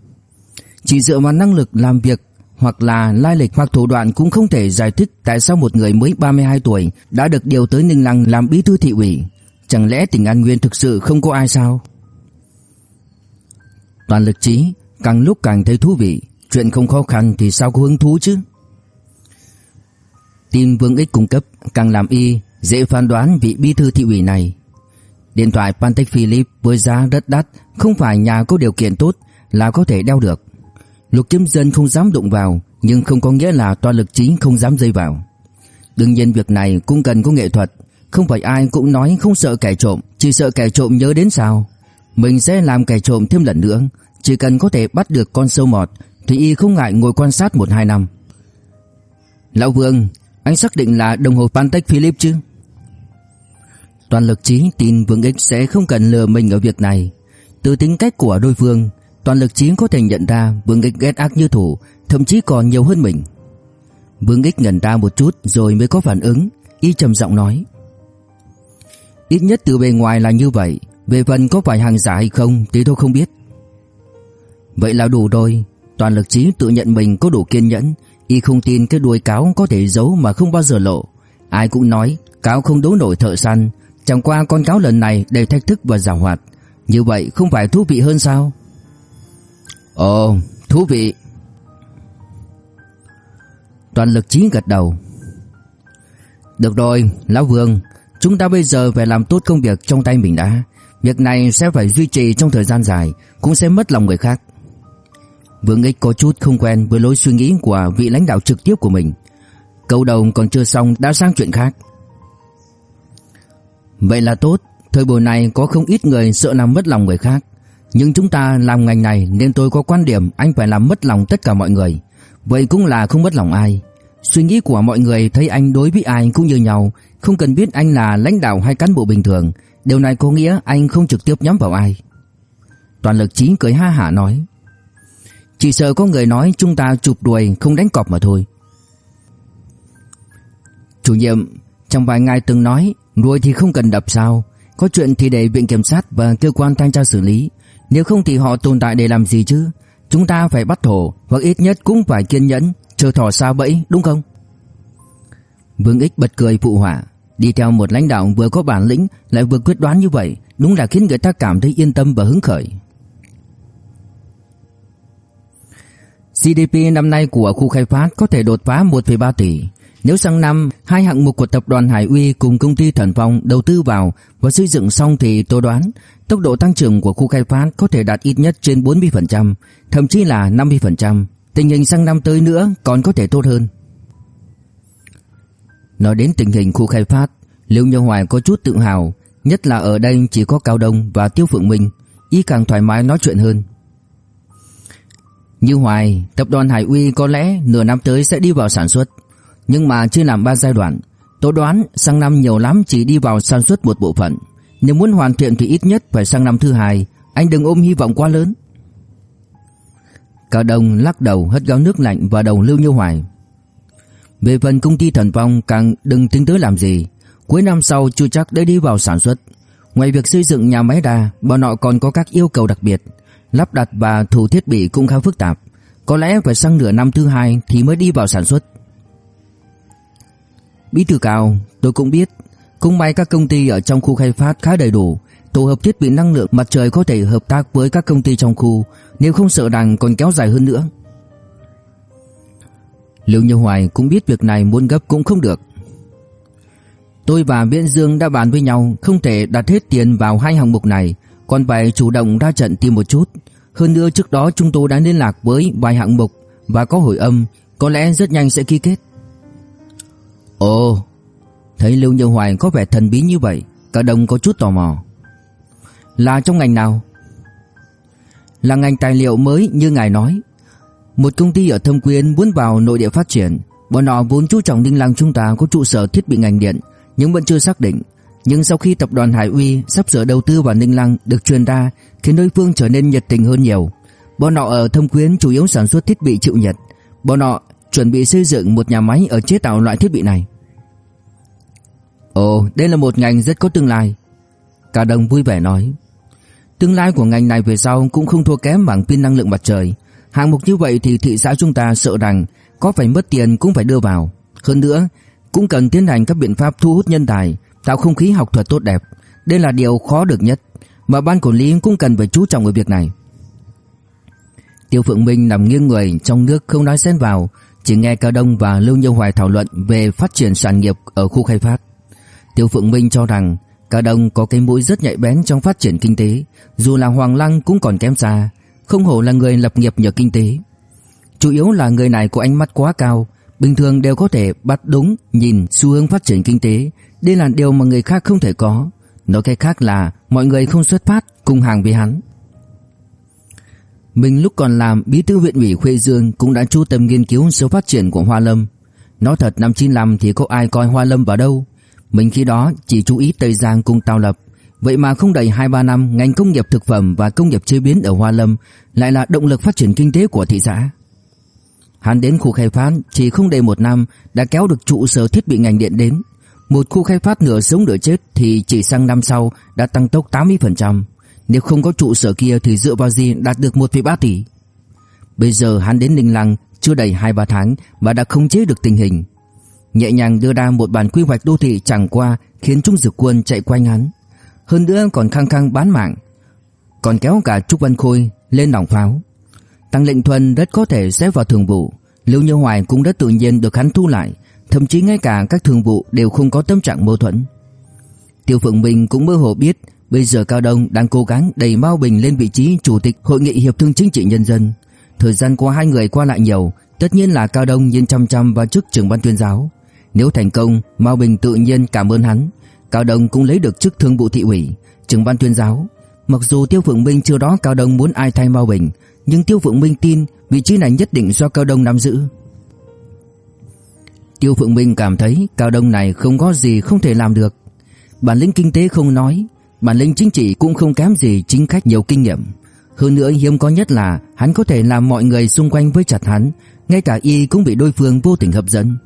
[SPEAKER 1] Chỉ dựa vào năng lực làm việc hoặc là lai lịch hoặc thủ đoạn cũng không thể giải thích tại sao một người mới 32 tuổi đã được điều tới Ninh Lăng làm bí thư thị ủy. Chẳng lẽ tỉnh An Nguyên thực sự không có ai sao? Toàn lực trí càng lúc càng thấy thú vị, chuyện không khó khăn thì sao có hứng thú chứ? Tin Vương Ích cung cấp càng làm y dễ phán đoán vị bí thư thị ủy này. Điện thoại Pantech Philips với giá rất đắt, không phải nhà có điều kiện tốt là có thể đeo được. Lục Kiếm Dân không dám đụng vào, nhưng không có nghĩa là toàn lực chính không dám dây vào. Đương nhiên việc này cũng cần có nghệ thuật, không phải ai cũng nói không sợ kẻ trộm, chỉ sợ kẻ trộm nhớ đến sao. Mình sẽ làm kẻ trộm thêm lần nữa, chỉ cần có thể bắt được con sâu mọt thì y không ngại ngồi quan sát một hai năm. Lão Vương, anh xác định là đồng hồ Pantech Philips chứ? Toàn lực trí tin Vương Ích sẽ không cần lừa mình ở việc này. Từ tính cách của đối phương, Toàn lực trí có thể nhận ra Vương Ích ghét ác như thủ, thậm chí còn nhiều hơn mình. Vương Ích ngẩn ra một chút rồi mới có phản ứng, y trầm giọng nói: "Ít nhất từ bề ngoài là như vậy, về phần có phải hàng giả hay không thì tôi không biết." Vậy là đủ rồi, toàn lực trí tự nhận mình có đủ kiên nhẫn, y không tin cái đuôi cáo có thể giấu mà không bao giờ lộ. Ai cũng nói cáo không đấu nổi thợ săn, chẳng qua con cáo lần này đầy thách thức và giảo hoạt, như vậy không phải thú vị hơn sao? Ồ, thú vị. Toàn lực chí gật đầu. Được rồi, Lão Vương, chúng ta bây giờ phải làm tốt công việc trong tay mình đã. Việc này sẽ phải duy trì trong thời gian dài, cũng sẽ mất lòng người khác. Vương Ích có chút không quen với lối suy nghĩ của vị lãnh đạo trực tiếp của mình. Câu đầu còn chưa xong đã sang chuyện khác. Vậy là tốt, thời buổi này có không ít người sợ làm mất lòng người khác. Nhưng chúng ta làm ngành này nên tôi có quan điểm anh phải làm mất lòng tất cả mọi người. Vậy cũng là không mất lòng ai. Suy nghĩ của mọi người thấy anh đối với ai cũng như nhau, không cần biết anh là lãnh đạo hay cán bộ bình thường. Điều này có nghĩa anh không trực tiếp nhắm vào ai. Toàn lực trí cười ha hả nói. Chỉ sợ có người nói chúng ta chụp đuôi không đánh cọp mà thôi. Chủ nhiệm, trong vài ngày từng nói đuôi thì không cần đập sao. Có chuyện thì để viện kiểm sát và cơ quan thanh tra xử lý. Nếu không thì họ tồn tại để làm gì chứ? Chúng ta phải bắt thổ Hoặc ít nhất cũng phải kiên nhẫn Chờ thỏ xa bẫy đúng không? Vương Ích bật cười phụ họa. Đi theo một lãnh đạo vừa có bản lĩnh Lại vừa quyết đoán như vậy Đúng là khiến người ta cảm thấy yên tâm và hứng khởi. GDP năm nay của khu khai phát có thể đột phá 1,3 tỷ nếu sang năm hai hạng mục của tập đoàn Hải Uy cùng công ty Thần Phong đầu tư vào và xây dựng xong thì tôi đoán tốc độ tăng trưởng của khu khai phát có thể đạt ít nhất trên 40%, thậm chí là 50%. Tình hình sang năm tới nữa còn có thể tốt hơn. Nói đến tình hình khu khai phát, Lưu Như Hoài có chút tự hào, nhất là ở đây chỉ có Cao Đông và Tiêu Phượng Minh, y càng thoải mái nói chuyện hơn. Như Hoài, tập đoàn Hải Uy có lẽ nửa năm tới sẽ đi vào sản xuất. Nhưng mà chưa làm ba giai đoạn. Tôi đoán sang năm nhiều lắm chỉ đi vào sản xuất một bộ phận. Nếu muốn hoàn thiện thì ít nhất phải sang năm thứ hai. Anh đừng ôm hy vọng quá lớn. Cả đồng lắc đầu hất gáo nước lạnh vào đầu Lưu Như Hoài. Về phần công ty thần phong, càng đừng tính tới làm gì. Cuối năm sau chưa chắc đã đi vào sản xuất. Ngoài việc xây dựng nhà máy đa, Bọn họ còn có các yêu cầu đặc biệt. Lắp đặt và thủ thiết bị cũng khá phức tạp. Có lẽ phải sang nửa năm thứ hai Thì mới đi vào sản xuất. Bí thư cao, tôi cũng biết, cũng may các công ty ở trong khu khai phát khá đầy đủ, tổ hợp thiết bị năng lượng mặt trời có thể hợp tác với các công ty trong khu, nếu không sợ rằng còn kéo dài hơn nữa. Lưu Như Hoài cũng biết việc này muốn gấp cũng không được. Tôi và Viễn Dương đã bàn với nhau không thể đặt hết tiền vào hai hạng mục này, còn phải chủ động ra trận tìm một chút. Hơn nữa trước đó chúng tôi đã liên lạc với vài hạng mục và có hồi âm, có lẽ rất nhanh sẽ ký kết. Ồ, thấy Lưu Như Hoài có vẻ thần bí như vậy, cả đồng có chút tò mò. Là trong ngành nào? Là ngành tài liệu mới như ngài nói. Một công ty ở Thâm Quyến muốn vào nội địa phát triển, bọn họ vốn chú trọng Ninh Lăng chúng ta có trụ sở thiết bị ngành điện, nhưng vẫn chưa xác định. Nhưng sau khi tập đoàn Hải Uy sắp sửa đầu tư vào Ninh Lăng được truyền ra, khiến đối phương trở nên nhiệt tình hơn nhiều. Bọn họ ở Thâm Quyến chủ yếu sản xuất thiết bị chịu nhiệt. Bọn họ chuẩn bị xây dựng một nhà máy ở chế tạo loại thiết bị này. Ồ, đây là một ngành rất có tương lai. Cả đồng vui vẻ nói. Tương lai của ngành này về sau cũng không thua kém bằng pin năng lượng mặt trời. Hạng mục như vậy thì thị xã chúng ta sợ rằng có phải mất tiền cũng phải đưa vào. Hơn nữa, cũng cần tiến hành các biện pháp thu hút nhân tài, tạo không khí học thuật tốt đẹp. Đây là điều khó được nhất, mà ban quản lý cũng cần phải chú trọng ở việc này. Tiêu Phượng Minh nằm nghiêng người trong nước không nói xen vào, chỉ nghe Cao Đông và Lưu Như Hoài thảo luận về phát triển sản nghiệp ở khu khai phát. Tiêu Phượng Minh cho rằng Cao Đông có cái mũi rất nhạy bén trong phát triển kinh tế, dù là Hoàng Lăng cũng còn kém xa, không hổ là người lập nghiệp nhờ kinh tế. Chủ yếu là người này có ánh mắt quá cao, bình thường đều có thể bắt đúng nhìn xu hướng phát triển kinh tế, đây là điều mà người khác không thể có. Nói cách khác là mọi người không xuất phát cùng hàng với hắn. Mình lúc còn làm bí thư huyện ủy Khuê Dương cũng đã chú tâm nghiên cứu sự phát triển của Hoa Lâm. Nói thật năm 95 thì có ai coi Hoa Lâm vào đâu. Mình khi đó chỉ chú ý Tây Giang cùng Tào Lập. Vậy mà không đầy 2-3 năm ngành công nghiệp thực phẩm và công nghiệp chế biến ở Hoa Lâm lại là động lực phát triển kinh tế của thị xã. Hắn đến khu khai phát chỉ không đầy một năm đã kéo được trụ sở thiết bị ngành điện đến. Một khu khai phát nửa sống nửa chết thì chỉ sang năm sau đã tăng tốc 80%. Nếu không có trụ sở kia thì dựa vào gì đạt được 1,3 tỷ. Bây giờ hắn đến Ninh Lăng chưa đầy 2-3 tháng mà đã không chế được tình hình. Nhẹ nhàng đưa ra một bản quy hoạch đô thị chẳng qua khiến Trung Dực Quân chạy quanh hắn. Hơn nữa còn khăng khăng bán mạng. Còn kéo cả Trúc Văn Khôi lên nòng pháo. Tăng Lệnh Thuần rất có thể sẽ vào thường vụ. Lưu Như Hoài cũng rất tự nhiên được hắn thu lại. Thậm chí ngay cả các thường vụ đều không có tâm trạng mâu thuẫn. Tiêu Phượng Bình cũng mơ hồ biết Bây giờ Cao Đông đang cố gắng đẩy Mao Bình lên vị trí chủ tịch Hội nghị Hiệp thương Chính trị Nhân dân. Thời gian qua hai người qua lại nhiều, tất nhiên là Cao Đông nhìn chăm chăm vào chức trưởng ban tuyên giáo. Nếu thành công, Mao Bình tự nhiên cảm ơn hắn. Cao Đông cũng lấy được chức thương vụ thị ủy, trưởng ban tuyên giáo. Mặc dù Tiêu Phượng Minh chưa đó Cao Đông muốn ai thay Mao Bình, nhưng Tiêu Phượng Minh tin vị trí này nhất định do Cao Đông nắm giữ. Tiêu Phượng Minh cảm thấy Cao Đông này không có gì không thể làm được. Bản lĩnh kinh tế không nói, bản lĩnh chính trị cũng không kém gì chính khách nhiều kinh nghiệm. Hơn nữa hiếm có nhất là hắn có thể làm mọi người xung quanh với chặt hắn, ngay cả y cũng bị đối phương vô tình hấp dẫn.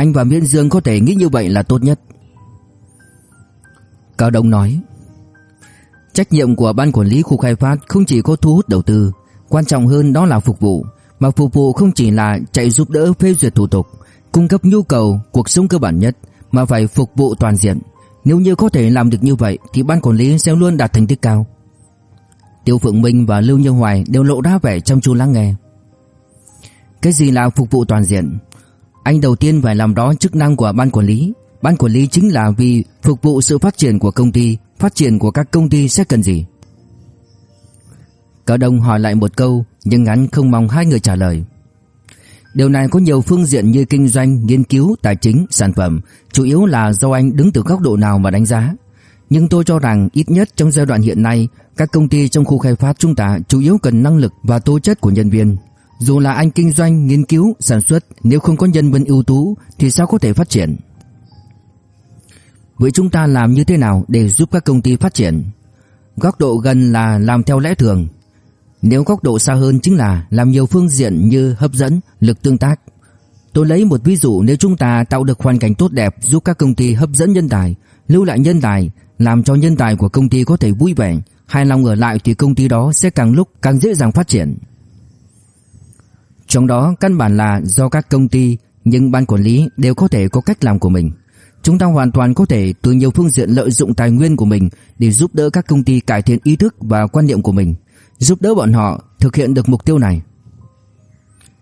[SPEAKER 1] Anh và Miễn Dương có thể nghĩ như vậy là tốt nhất. Cao Đông nói. Trách nhiệm của ban quản lý khu khai phát không chỉ có thu hút đầu tư, quan trọng hơn đó là phục vụ, mà phục vụ không chỉ là chạy giúp đỡ phê duyệt thủ tục, cung cấp nhu cầu cuộc sống cơ bản nhất, mà phải phục vụ toàn diện. Nếu như có thể làm được như vậy thì ban quản lý sẽ luôn đạt thành tích cao. Tiêu Phượng Minh và Lưu Như Hoài đều lộ ra vẻ chăm chú lắng nghe. Cái gì là phục vụ toàn diện? Anh đầu tiên phải làm rõ chức năng của ban quản lý. Ban quản lý chính là vì phục vụ sự phát triển của công ty, phát triển của các công ty sẽ cần gì? Cao Đông hỏi lại một câu, nhưng hắn không mong hai người trả lời. Điều này có nhiều phương diện như kinh doanh, nghiên cứu, tài chính, sản phẩm, chủ yếu là do anh đứng từ góc độ nào mà đánh giá. Nhưng tôi cho rằng ít nhất trong giai đoạn hiện nay, các công ty trong khu khai phát chúng ta chủ yếu cần năng lực và tố chất của nhân viên. Dù là anh kinh doanh, nghiên cứu, sản xuất, nếu không có nhân viên ưu tú thì sao có thể phát triển? Vậy chúng ta làm như thế nào để giúp các công ty phát triển? Góc độ gần là làm theo lẽ thường, nếu góc độ xa hơn chính là làm nhiều phương diện như hấp dẫn, lực tương tác. Tôi lấy một ví dụ nếu chúng ta tạo được hoàn cảnh tốt đẹp giúp các công ty hấp dẫn nhân tài, lưu lại nhân tài, làm cho nhân tài của công ty có thể vui vẻ, hài lòng ở lại thì công ty đó sẽ càng lúc càng dễ dàng phát triển. Trong đó căn bản là do các công ty nhưng ban quản lý đều có thể có cách làm của mình. Chúng ta hoàn toàn có thể từ nhiều phương diện lợi dụng tài nguyên của mình để giúp đỡ các công ty cải thiện ý thức và quan niệm của mình, giúp đỡ bọn họ thực hiện được mục tiêu này.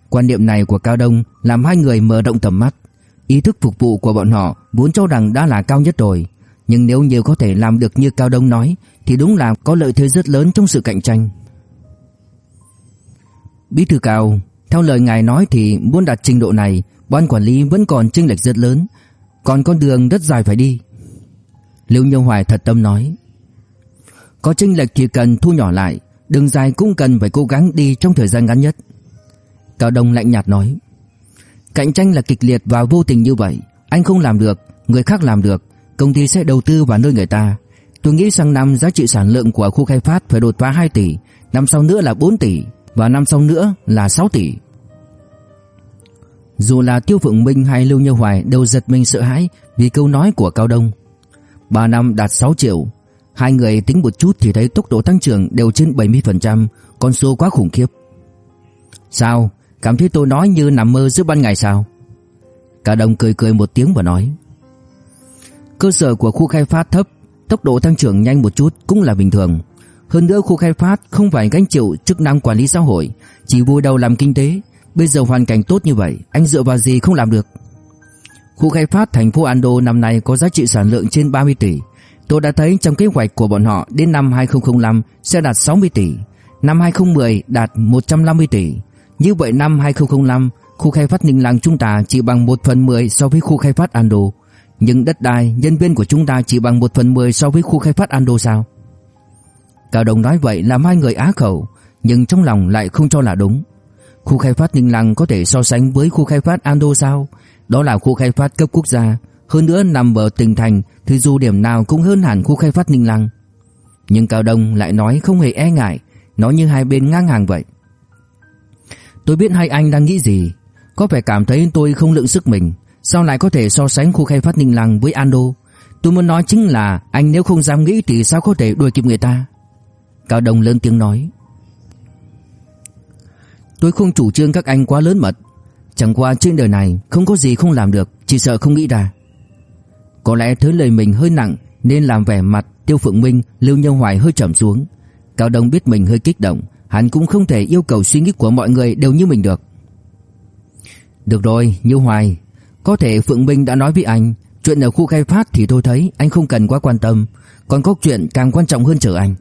[SPEAKER 1] Quan niệm này của Cao Đông làm hai người mở rộng tầm mắt. Ý thức phục vụ của bọn họ vốn cho rằng đã là cao nhất rồi. Nhưng nếu như có thể làm được như Cao Đông nói, Thì đúng là có lợi thế rất lớn trong sự cạnh tranh Bí thư Cao theo lời ngài nói thì muốn đạt trình độ này, Ban quản lý vẫn còn chênh lệch rất lớn. Còn con đường rất dài phải đi. Lưu Nhung Hoài thật tâm nói, Có chênh lệch thì cần thu nhỏ lại, Đường dài cũng cần phải cố gắng đi trong thời gian ngắn nhất. Cao Đông lạnh nhạt nói, Cạnh tranh là kịch liệt và vô tình như vậy. Anh không làm được, Người khác làm được, Công ty sẽ đầu tư vào nơi người ta. Tôi nghĩ sang năm giá trị sản lượng của khu khai phát phải đột phá 2 tỷ, Năm sau nữa là 4 tỷ. Và năm sau nữa là 6 tỷ Dù là Tiêu Phượng Minh hay Lưu Như Hoài đều giật mình sợ hãi vì câu nói của Cao Đông 3 năm đạt 6 triệu, Hai người tính một chút thì thấy tốc độ tăng trưởng đều trên 70% Con số quá khủng khiếp Sao? Cảm thấy tôi nói như nằm mơ giữa ban ngày sao? cao đông cười cười một tiếng và nói, Cơ sở của khu khai phát thấp, Tốc độ tăng trưởng nhanh một chút cũng là bình thường hơn nữa khu khai phát không phải gánh chịu chức năng quản lý xã hội Chỉ vui đầu làm kinh tế. Bây giờ hoàn cảnh tốt như vậy Anh dựa vào gì không làm được? Khu khai phát thành phố Ando năm nay có giá trị sản lượng trên 30 tỷ. Tôi đã thấy trong kế hoạch của bọn họ đến năm 2005 sẽ đạt 60 tỷ Năm 2010 đạt 150 tỷ. Như vậy năm 2005 Khu khai phát Ninh Lăng chúng ta chỉ bằng 1 phần 10 so với khu khai phát Ando. Nhưng đất đai, nhân viên của chúng ta chỉ bằng 1 phần 10 so với khu khai phát Ando sao? Cao Đồng nói vậy làm hai người á khẩu, Nhưng trong lòng lại không cho là đúng. Khu khai phát Ninh Lăng có thể so sánh với khu khai phát Ando sao? Đó là khu khai phát cấp quốc gia, Hơn nữa nằm ở tỉnh thành Thì dù điểm nào cũng hơn hẳn khu khai phát Ninh Lăng. Nhưng Cao Đông lại nói không hề e ngại Nói như hai bên ngang hàng vậy. Tôi biết hai anh đang nghĩ gì. Có phải cảm thấy tôi không lượng sức mình, Sao lại có thể so sánh khu khai phát Ninh Lăng với Ando? Tôi muốn nói chính là Anh nếu không dám nghĩ thì sao có thể đuổi kịp người ta? Cao Đông lớn tiếng nói. Tôi không chủ trương các anh quá lớn mật. Chẳng qua trên đời này Không có gì không làm được Chỉ sợ không nghĩ ra. Có lẽ thứ lời mình hơi nặng Nên làm vẻ mặt Tiêu Phượng Minh Lưu Nhân Hoài hơi trầm xuống. Cao Đông biết mình hơi kích động Hắn cũng không thể yêu cầu suy nghĩ của mọi người đều như mình được. Được rồi, Như Hoài, có thể Phượng Minh đã nói với anh, chuyện ở khu khai phát thì tôi thấy anh không cần quá quan tâm, còn có chuyện càng quan trọng hơn chờ anh.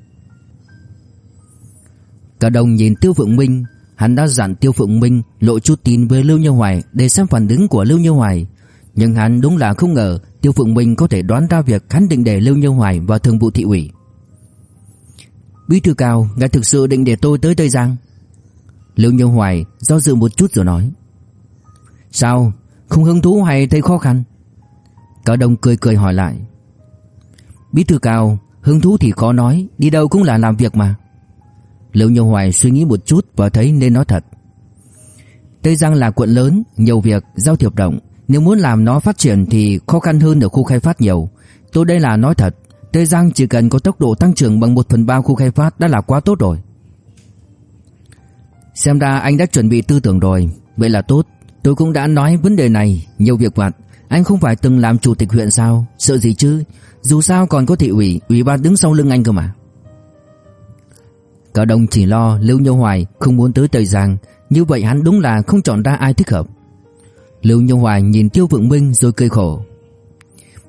[SPEAKER 1] Cả đồng nhìn Tiêu Phượng Minh, hắn đã dặn Tiêu Phượng Minh lộ chút tin với Lưu Như Hoài để xem phản ứng của Lưu Như Hoài, nhưng hắn đúng là không ngờ Tiêu Phượng Minh có thể đoán ra việc hắn định để Lưu Như Hoài vào thường vụ thị ủy. Bí thư cao, ngài thực sự định để tôi tới Tây Giang? Lưu Như Hoài do dự một chút rồi nói. Sao không hứng thú hay thấy khó khăn Cả đồng cười cười hỏi lại Bí thư cao Hứng thú thì khó nói Đi đâu cũng là làm việc mà lưu Nhiều Hoài suy nghĩ một chút và thấy nên nói thật. Tây Giang là quận lớn Nhiều việc, giao thiệp rộng. Nếu muốn làm nó phát triển thì khó khăn hơn ở khu khai phát nhiều. Tôi đây là nói thật Tây Giang chỉ cần có tốc độ tăng trưởng bằng 1 phần 3 khu khai phát đã là quá tốt rồi. Xem ra anh đã chuẩn bị tư tưởng rồi. Vậy là tốt. Tôi cũng đã nói vấn đề này Nhiều việc vặt. Anh không phải từng làm chủ tịch huyện sao? Sợ gì chứ? Dù sao còn có thị ủy Ủy ban đứng sau lưng anh cơ mà. Cao Đông chỉ lo Lưu Nhô Hoài không muốn tới Tây Giang Như vậy hắn đúng là không chọn ra ai thích hợp Lưu Nhô Hoài nhìn Tiêu Vượng Minh rồi cười khổ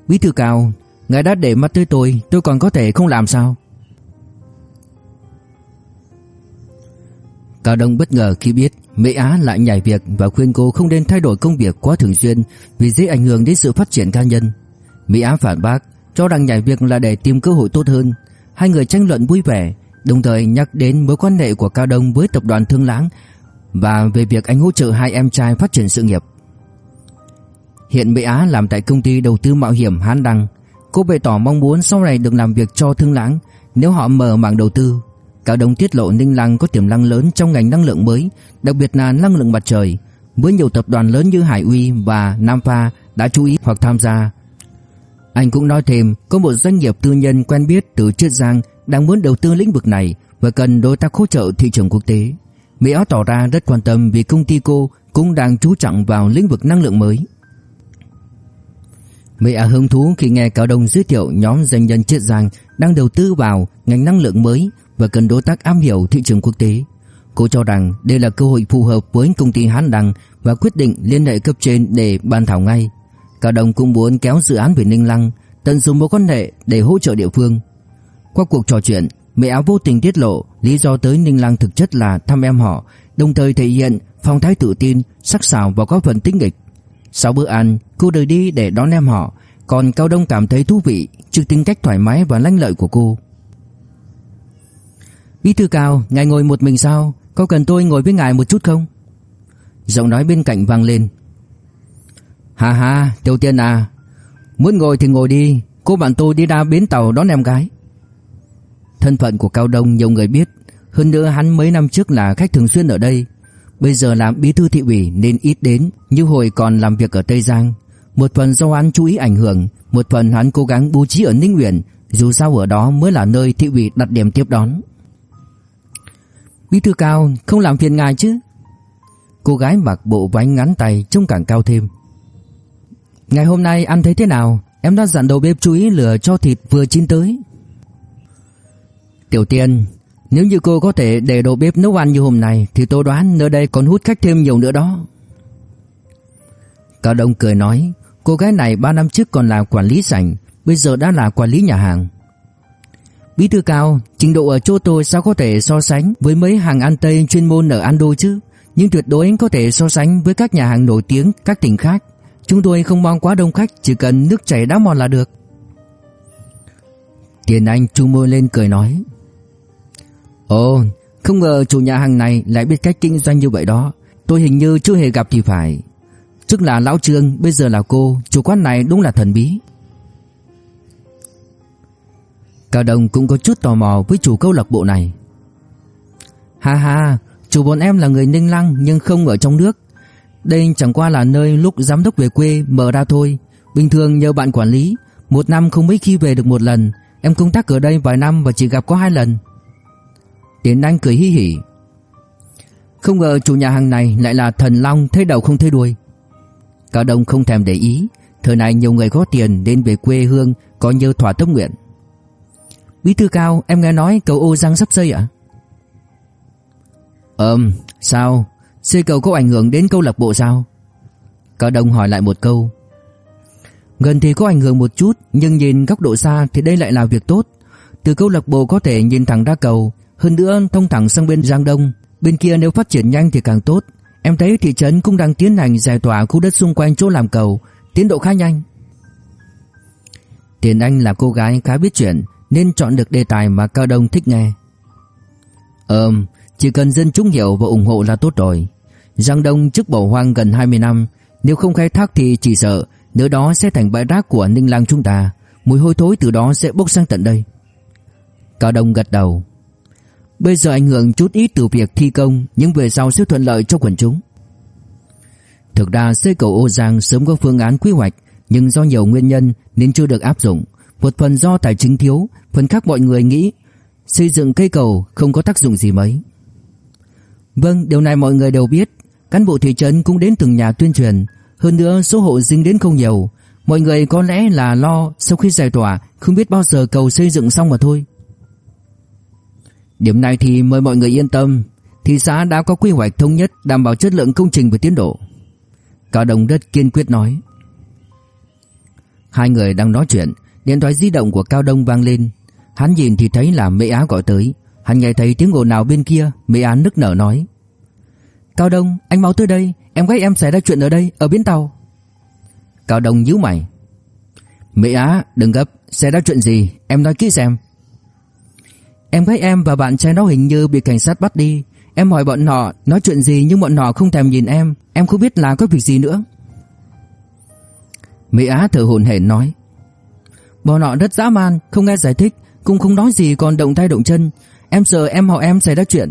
[SPEAKER 1] Bí thư cao Ngài đã để mắt tới tôi Tôi còn có thể không làm sao Cao Đông bất ngờ khi biết Mỹ Á lại nhảy việc và khuyên cô không nên thay đổi công việc quá thường xuyên vì dễ ảnh hưởng đến sự phát triển cá nhân. Mỹ Á phản bác, cho rằng nhảy việc là để tìm cơ hội tốt hơn. Hai người tranh luận vui vẻ, đồng thời nhắc đến mối quan hệ của Cao Đông với tập đoàn Thương Lãng và về việc anh hỗ trợ hai em trai phát triển sự nghiệp. Hiện Mỹ Á làm tại công ty đầu tư mạo hiểm Hán Đăng. Cô bày tỏ mong muốn sau này được làm việc cho Thương Lãng nếu họ mở mảng đầu tư. Cao Đông tiết lộ Ninh Lăng có tiềm năng lớn trong ngành năng lượng mới, đặc biệt là năng lượng mặt trời. Với nhiều tập đoàn lớn như Hải Uy và Nam Pha đã chú ý hoặc tham gia. Anh cũng nói thêm có một doanh nghiệp tư nhân quen biết từ Chiết Giang đang muốn đầu tư lĩnh vực này và cần đối tác hỗ trợ thị trường quốc tế. Mỹ Áo tỏ ra rất quan tâm vì công ty cô cũng đang chú trọng vào lĩnh vực năng lượng mới. Mỹ Á hứng thú khi nghe Cao Đông giới thiệu nhóm doanh nhân Chiết Giang đang đầu tư vào ngành năng lượng mới và cần đối tác am hiểu thị trường quốc tế. Cô cho rằng đây là cơ hội phù hợp với công ty Hán Đăng và quyết định liên hệ cấp trên để bàn thảo ngay. Cao Đông cũng muốn kéo dự án về Ninh Lăng, tận dụng mối quan hệ để hỗ trợ địa phương. Qua cuộc trò chuyện, mẹ áo vô tình tiết lộ lý do tới Ninh Lăng thực chất là thăm em họ, đồng thời thể hiện phong thái tự tin, sắc sảo và có phần tính nghịch. Sau bữa ăn, cô rời đi để đón em họ, còn Cao Đông cảm thấy thú vị trước tính cách thoải mái và lanh lợi của cô. Bí thư Cao, ngài ngồi một mình sao? Có cần tôi ngồi với ngài một chút không? Giọng nói bên cạnh vang lên. Hà hà, Tiểu Tiên à, muốn ngồi thì ngồi đi, cô bạn tôi đi ra bến tàu đón em gái. Thân phận của Cao Đông nhiều người biết, hơn nữa hắn mấy năm trước là khách thường xuyên ở đây, bây giờ làm bí thư thị ủy nên ít đến, như hồi còn làm việc ở Tây Giang. Một phần do hắn chú ý ảnh hưởng, một phần hắn cố gắng bố trí ở Ninh Uyển, dù sao ở đó mới là nơi thị ủy đặt điểm tiếp đón. Bí thư cao, không làm phiền ngài chứ? Cô gái mặc bộ váy ngắn tay trông càng cao thêm. Ngày hôm nay ăn thấy thế nào? Em đã dặn đầu bếp chú ý lửa cho thịt vừa chín tới. Tiểu Tiên, nếu như cô có thể để đầu bếp nấu ăn như hôm nay thì tôi đoán nơi đây còn hút khách thêm nhiều nữa đó. Cao Đông cười nói, cô gái này 3 năm trước còn là quản lý sảnh, bây giờ đã là quản lý nhà hàng. Bí thư cao, trình độ ở chỗ tôi sao có thể so sánh với mấy hàng ăn Tây chuyên môn ở Ando chứ, nhưng tuyệt đối có thể so sánh với các nhà hàng nổi tiếng các tỉnh khác. Chúng tôi không mong quá đông khách, chỉ cần nước chảy đã mòn là được. Tiền Anh chu môi lên cười nói. Ồ, không ngờ chủ nhà hàng này lại biết cách kinh doanh như vậy đó. Tôi hình như chưa hề gặp thì phải. Trước là Lão Trương, bây giờ là cô, chủ quán này đúng là thần bí. Cao Đông cũng có chút tò mò với chủ câu lạc bộ này. Ha ha, chủ bọn em là người Ninh Lăng nhưng không ở trong nước. Đây chẳng qua là nơi lúc giám đốc về quê mở ra thôi. Bình thường nhờ bạn quản lý, một năm không mấy khi về được một lần. Em công tác ở đây vài năm và chỉ gặp có hai lần. Tiến Anh cười hí hỉ. Không ngờ chủ nhà hàng này lại là thần long thấy đầu không thấy đuôi. Cao Đông không thèm để ý, thời này nhiều người có tiền đến về quê hương có như thỏa tâm nguyện. Bí thư Cao, em nghe nói cầu ô răng sắp xây ạ? Ừm, sao? Xây cầu có ảnh hưởng đến câu lạc bộ sao? Cao Đông hỏi lại một câu. Gần thì có ảnh hưởng một chút, nhưng nhìn góc độ xa thì đây lại là việc tốt. Từ câu lạc bộ có thể nhìn thẳng ra cầu, hơn nữa thông thẳng sang bên Giang Đông, bên kia nếu phát triển nhanh thì càng tốt. Em thấy thị trấn cũng đang tiến hành giải tỏa khu đất xung quanh chỗ làm cầu, tiến độ khá nhanh. Tiền Anh là cô gái khá biết chuyện nên chọn được đề tài mà Cao Đông thích nghe. Ừm, chỉ cần dân chúng hiểu và ủng hộ là tốt rồi. Giang Đông trước bỏ hoang gần 20 năm, nếu không khai thác thì chỉ sợ nơi đó sẽ thành bãi rác của Ninh Lăng chúng ta, mùi hôi thối từ đó sẽ bốc sang tận đây. Cao Đông gật đầu. Bây giờ ảnh hưởng chút ít từ việc thi công, Nhưng về sau sẽ thuận lợi cho quần chúng. Thực ra, xây cầu Ô Giang sớm có phương án quy hoạch, Nhưng do nhiều nguyên nhân nên chưa được áp dụng. Một phần do tài chính thiếu, Phần khác mọi người nghĩ Xây dựng cây cầu không có tác dụng gì mấy. Vâng điều này mọi người đều biết. Cán bộ thị trấn cũng đến từng nhà tuyên truyền. Hơn nữa, số hộ dính đến không nhiều. Mọi người có lẽ là lo Sau khi giải tỏa, Không biết bao giờ cầu xây dựng xong mà thôi. Điểm này thì mời mọi người yên tâm, thị xã đã có quy hoạch thống nhất đảm bảo chất lượng công trình và tiến độ. Cao Đồng rất kiên quyết nói. Hai người đang nói chuyện, điện thoại di động của Cao Đông vang lên. Hắn nhìn thì thấy là Mễ Á gọi tới, hắn nghe thấy tiếng ồn nào bên kia, Mễ Á nức nở nói: "Cao Đông, anh mau tới đây, em gái em xảy ra chuyện ở đây, ở bến tàu." Cao Đông nhíu mày. "Mễ Á, đừng gấp, xảy ra chuyện gì, em nói kỹ xem." Em gái em và bạn trai nó hình như bị cảnh sát bắt đi. Em hỏi bọn họ nói chuyện gì nhưng bọn họ không thèm nhìn em. Em không biết là có việc gì nữa. Mỹ Á thở hổn hển nói, Bọn họ rất dã man, Không nghe giải thích, Cũng không nói gì còn động tay động chân. Em sợ em họ em xảy ra chuyện.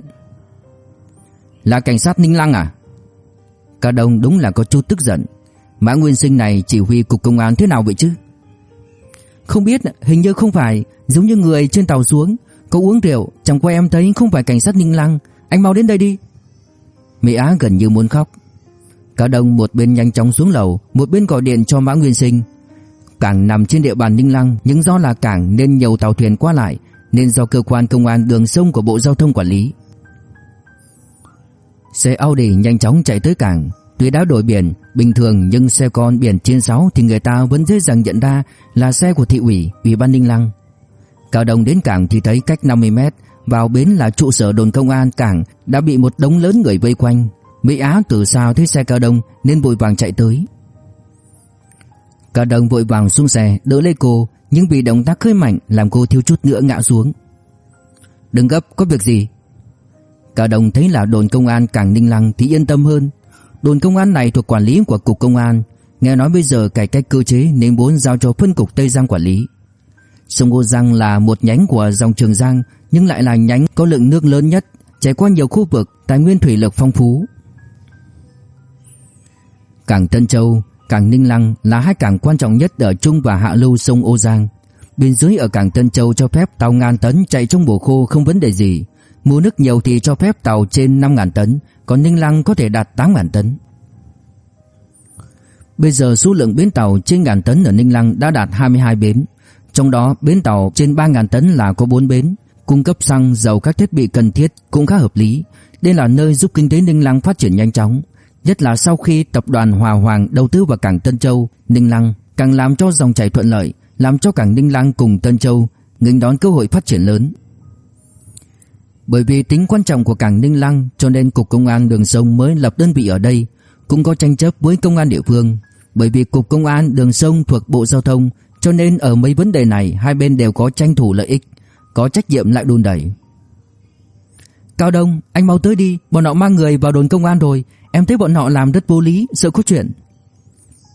[SPEAKER 1] Là cảnh sát Ninh Lăng à? Cả đồng đúng là có chút tức giận. Mã Nguyên Sinh này chỉ huy cục công an thế nào vậy chứ? Không biết, hình như không phải. Giống như người trên tàu xuống Cậu uống rượu Chẳng qua em thấy không phải cảnh sát Ninh Lăng. Anh mau đến đây đi. Mỹ Á gần như muốn khóc. Cả đồng một bên nhanh chóng xuống lầu Một bên gọi điện cho Mã Nguyên Sinh. Cảng nằm trên địa bàn Ninh Lăng Nhưng do là cảng nên nhiều tàu thuyền qua lại Nên do cơ quan công an đường sông của Bộ Giao thông quản lý. Xe Audi nhanh chóng chạy tới cảng. Tuy đã đổi biển bình thường nhưng xe con biển 96 thì người ta vẫn dễ dàng nhận ra là xe của thị ủy, ủy ban Ninh Lăng. Cao Đông đến cảng thì thấy cách 50 mét vào bến là trụ sở đồn công an cảng đã bị một đống lớn người vây quanh. Mỹ Á từ sao thấy xe Cao Đông nên vội vàng chạy tới. Cao Đông vội vàng xuống xe đỡ lấy cô nhưng vì động tác hơi mạnh làm cô thiếu chút nữa ngã xuống. Đừng gấp, có việc gì? Cao Đông thấy là đồn công an cảng Ninh Lăng thì yên tâm hơn. Đồn công an này thuộc quản lý của cục công an, nghe nói bây giờ cải cách cơ chế nên muốn giao cho phân cục Tây Giang quản lý. Sông Ngô Giang là một nhánh của dòng Trường Giang nhưng lại là nhánh có lượng nước lớn nhất, chảy qua nhiều khu vực, tài nguyên thủy lực phong phú. Cảng Tân Châu, cảng Ninh Lăng là hai cảng quan trọng nhất ở trung và hạ lưu sông Ô Giang. Bên dưới ở cảng Tân Châu cho phép tàu ngàn tấn chạy trong mùa khô không vấn đề gì. Mùa nước nhiều thì cho phép tàu trên 5.000 tấn, còn Ninh Lăng có thể đạt 8.000 tấn. Bây giờ số lượng bến tàu trên ngàn tấn ở Ninh Lăng đã đạt 22 bến. Trong đó bến tàu trên 3.000 tấn là có 4 bến, cung cấp xăng, dầu các thiết bị cần thiết cũng khá hợp lý. Đây là nơi giúp kinh tế Ninh Lăng phát triển nhanh chóng, nhất là sau khi tập đoàn Hòa Hoàng đầu tư vào cảng Tân Châu, Ninh Lăng càng làm cho dòng chảy thuận lợi, làm cho cảng Ninh Lăng cùng Tân Châu nghênh đón cơ hội phát triển lớn. Bởi vì tính quan trọng của cảng Ninh Lăng cho nên cục công an đường sông mới lập đơn vị ở đây, cũng có tranh chấp với công an địa phương. Bởi vì cục công an đường sông thuộc Bộ Giao thông cho nên ở mấy vấn đề này hai bên đều có tranh thủ lợi ích, có trách nhiệm lại đùn đẩy. Cao Đông, anh mau tới đi, bọn họ mang người vào đồn công an rồi, em thấy bọn họ làm rất vô lý, sợ có chuyện.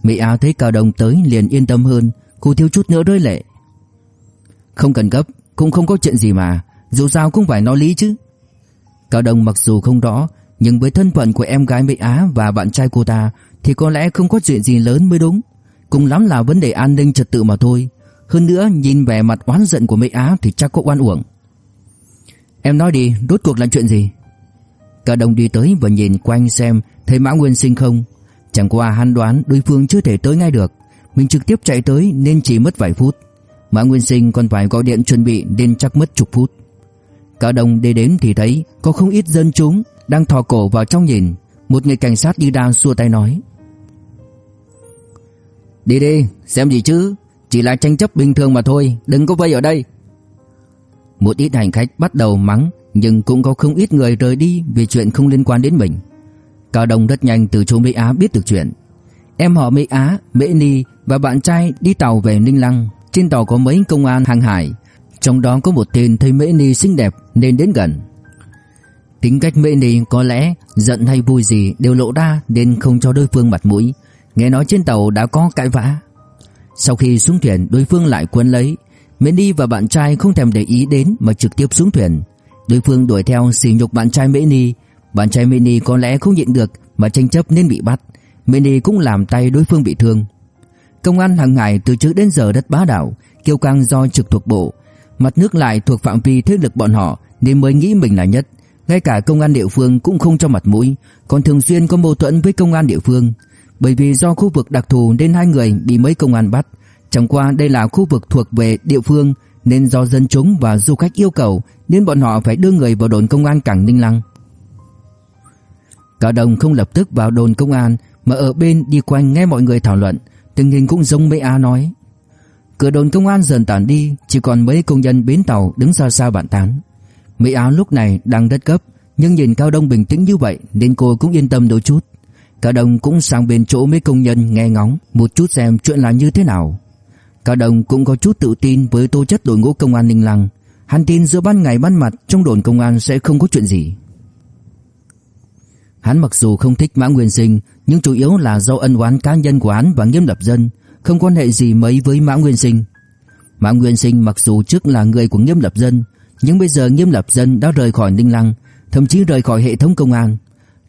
[SPEAKER 1] Mỹ Á thấy Cao Đông tới liền yên tâm hơn, cô thiếu chút nữa rơi lệ. Không cần gấp, cũng không có chuyện gì mà, dù sao cũng phải nói lý chứ. Cao Đông mặc dù không rõ, nhưng với thân phận của em gái Mỹ Á và bạn trai cô ta thì có lẽ không có chuyện gì lớn mới đúng. Cùng lắm là vấn đề an ninh trật tự mà thôi. Hơn nữa, nhìn vẻ mặt oán giận của Mỹ Á Thì chắc có oan uổng. Em nói đi, rốt cuộc là chuyện gì? Cả đồng đi tới và nhìn quanh xem Thấy Mã Nguyên Sinh không. Chẳng qua hắn đoán đối phương chưa thể tới ngay được. Mình trực tiếp chạy tới nên chỉ mất vài phút. Mã Nguyên Sinh còn phải gọi điện chuẩn bị Nên chắc mất chục phút. Cả đồng đi đến thì thấy Có không ít dân chúng Đang thò cổ vào trong nhìn. Một người cảnh sát đi ra xua tay nói. Đi đi, xem gì chứ, chỉ là tranh chấp bình thường mà thôi, đừng có vây ở đây. Một ít hành khách bắt đầu mắng, nhưng cũng có không ít người rời đi vì chuyện không liên quan đến mình. Cao Đông rất nhanh từ chỗ Mỹ Á biết được chuyện. Em họ Mỹ Á, Mễ Ni và bạn trai đi tàu về Ninh Lăng. Trên tàu có mấy công an hàng hải, trong đó có một tên thấy Mễ Ni xinh đẹp nên đến gần. Tính cách Mễ Ni có lẽ giận hay vui gì đều lộ ra nên không cho đối phương mặt mũi, Nghe nói trên tàu đã có cãi vã. Sau khi xuống thuyền đối phương lại quấn lấy. Mễ và bạn trai không thèm để ý đến Mà trực tiếp xuống thuyền. Đối phương đuổi theo xỉ nhục bạn trai Mễ Bạn trai Mễ có lẽ không nhịn được Mà tranh chấp nên bị bắt. Mễ cũng làm tay đối phương bị thương. Công an hàng ngày từ trước đến giờ đất bá đảo, Kiêu căng do trực thuộc bộ. Mặt nước lại thuộc phạm vi thế lực bọn họ Nên mới nghĩ mình là nhất. Ngay cả công an địa phương cũng không cho mặt mũi Còn thường xuyên có mâu thuẫn với công an địa phương bởi vì do khu vực đặc thù nên hai người bị mấy công an bắt. Chẳng qua đây là khu vực thuộc về địa phương nên do dân chúng và du khách yêu cầu nên bọn họ phải đưa người vào đồn công an cảng Ninh Lăng. Cả đồng không lập tức vào đồn công an mà ở bên đi quanh nghe mọi người thảo luận, tình hình cũng giống mấy A nói. Cửa đồn công an dần tản đi, chỉ còn mấy công nhân bến tàu đứng xa xa bàn tán. Mỹ Á lúc này đang rất gấp, nhưng nhìn Cao Đông bình tĩnh như vậy nên cô cũng yên tâm đôi chút. Cả đồng cũng sang bên chỗ mấy công nhân nghe ngóng một chút xem chuyện là như thế nào. Cả đồng cũng có chút tự tin với tố chất đội ngũ công an Ninh Lăng. Hắn tin giữa ban ngày ban mặt trong đồn công an sẽ không có chuyện gì. Hắn mặc dù không thích Mã Nguyên Sinh, nhưng chủ yếu là do ân oán cá nhân của hắn và Nghiêm Lập Dân, không quan hệ gì mấy với Mã Nguyên Sinh. Mã Nguyên Sinh mặc dù trước là người của Nghiêm Lập Dân, nhưng bây giờ Nghiêm Lập Dân đã rời khỏi Ninh Lăng, thậm chí rời khỏi hệ thống công an,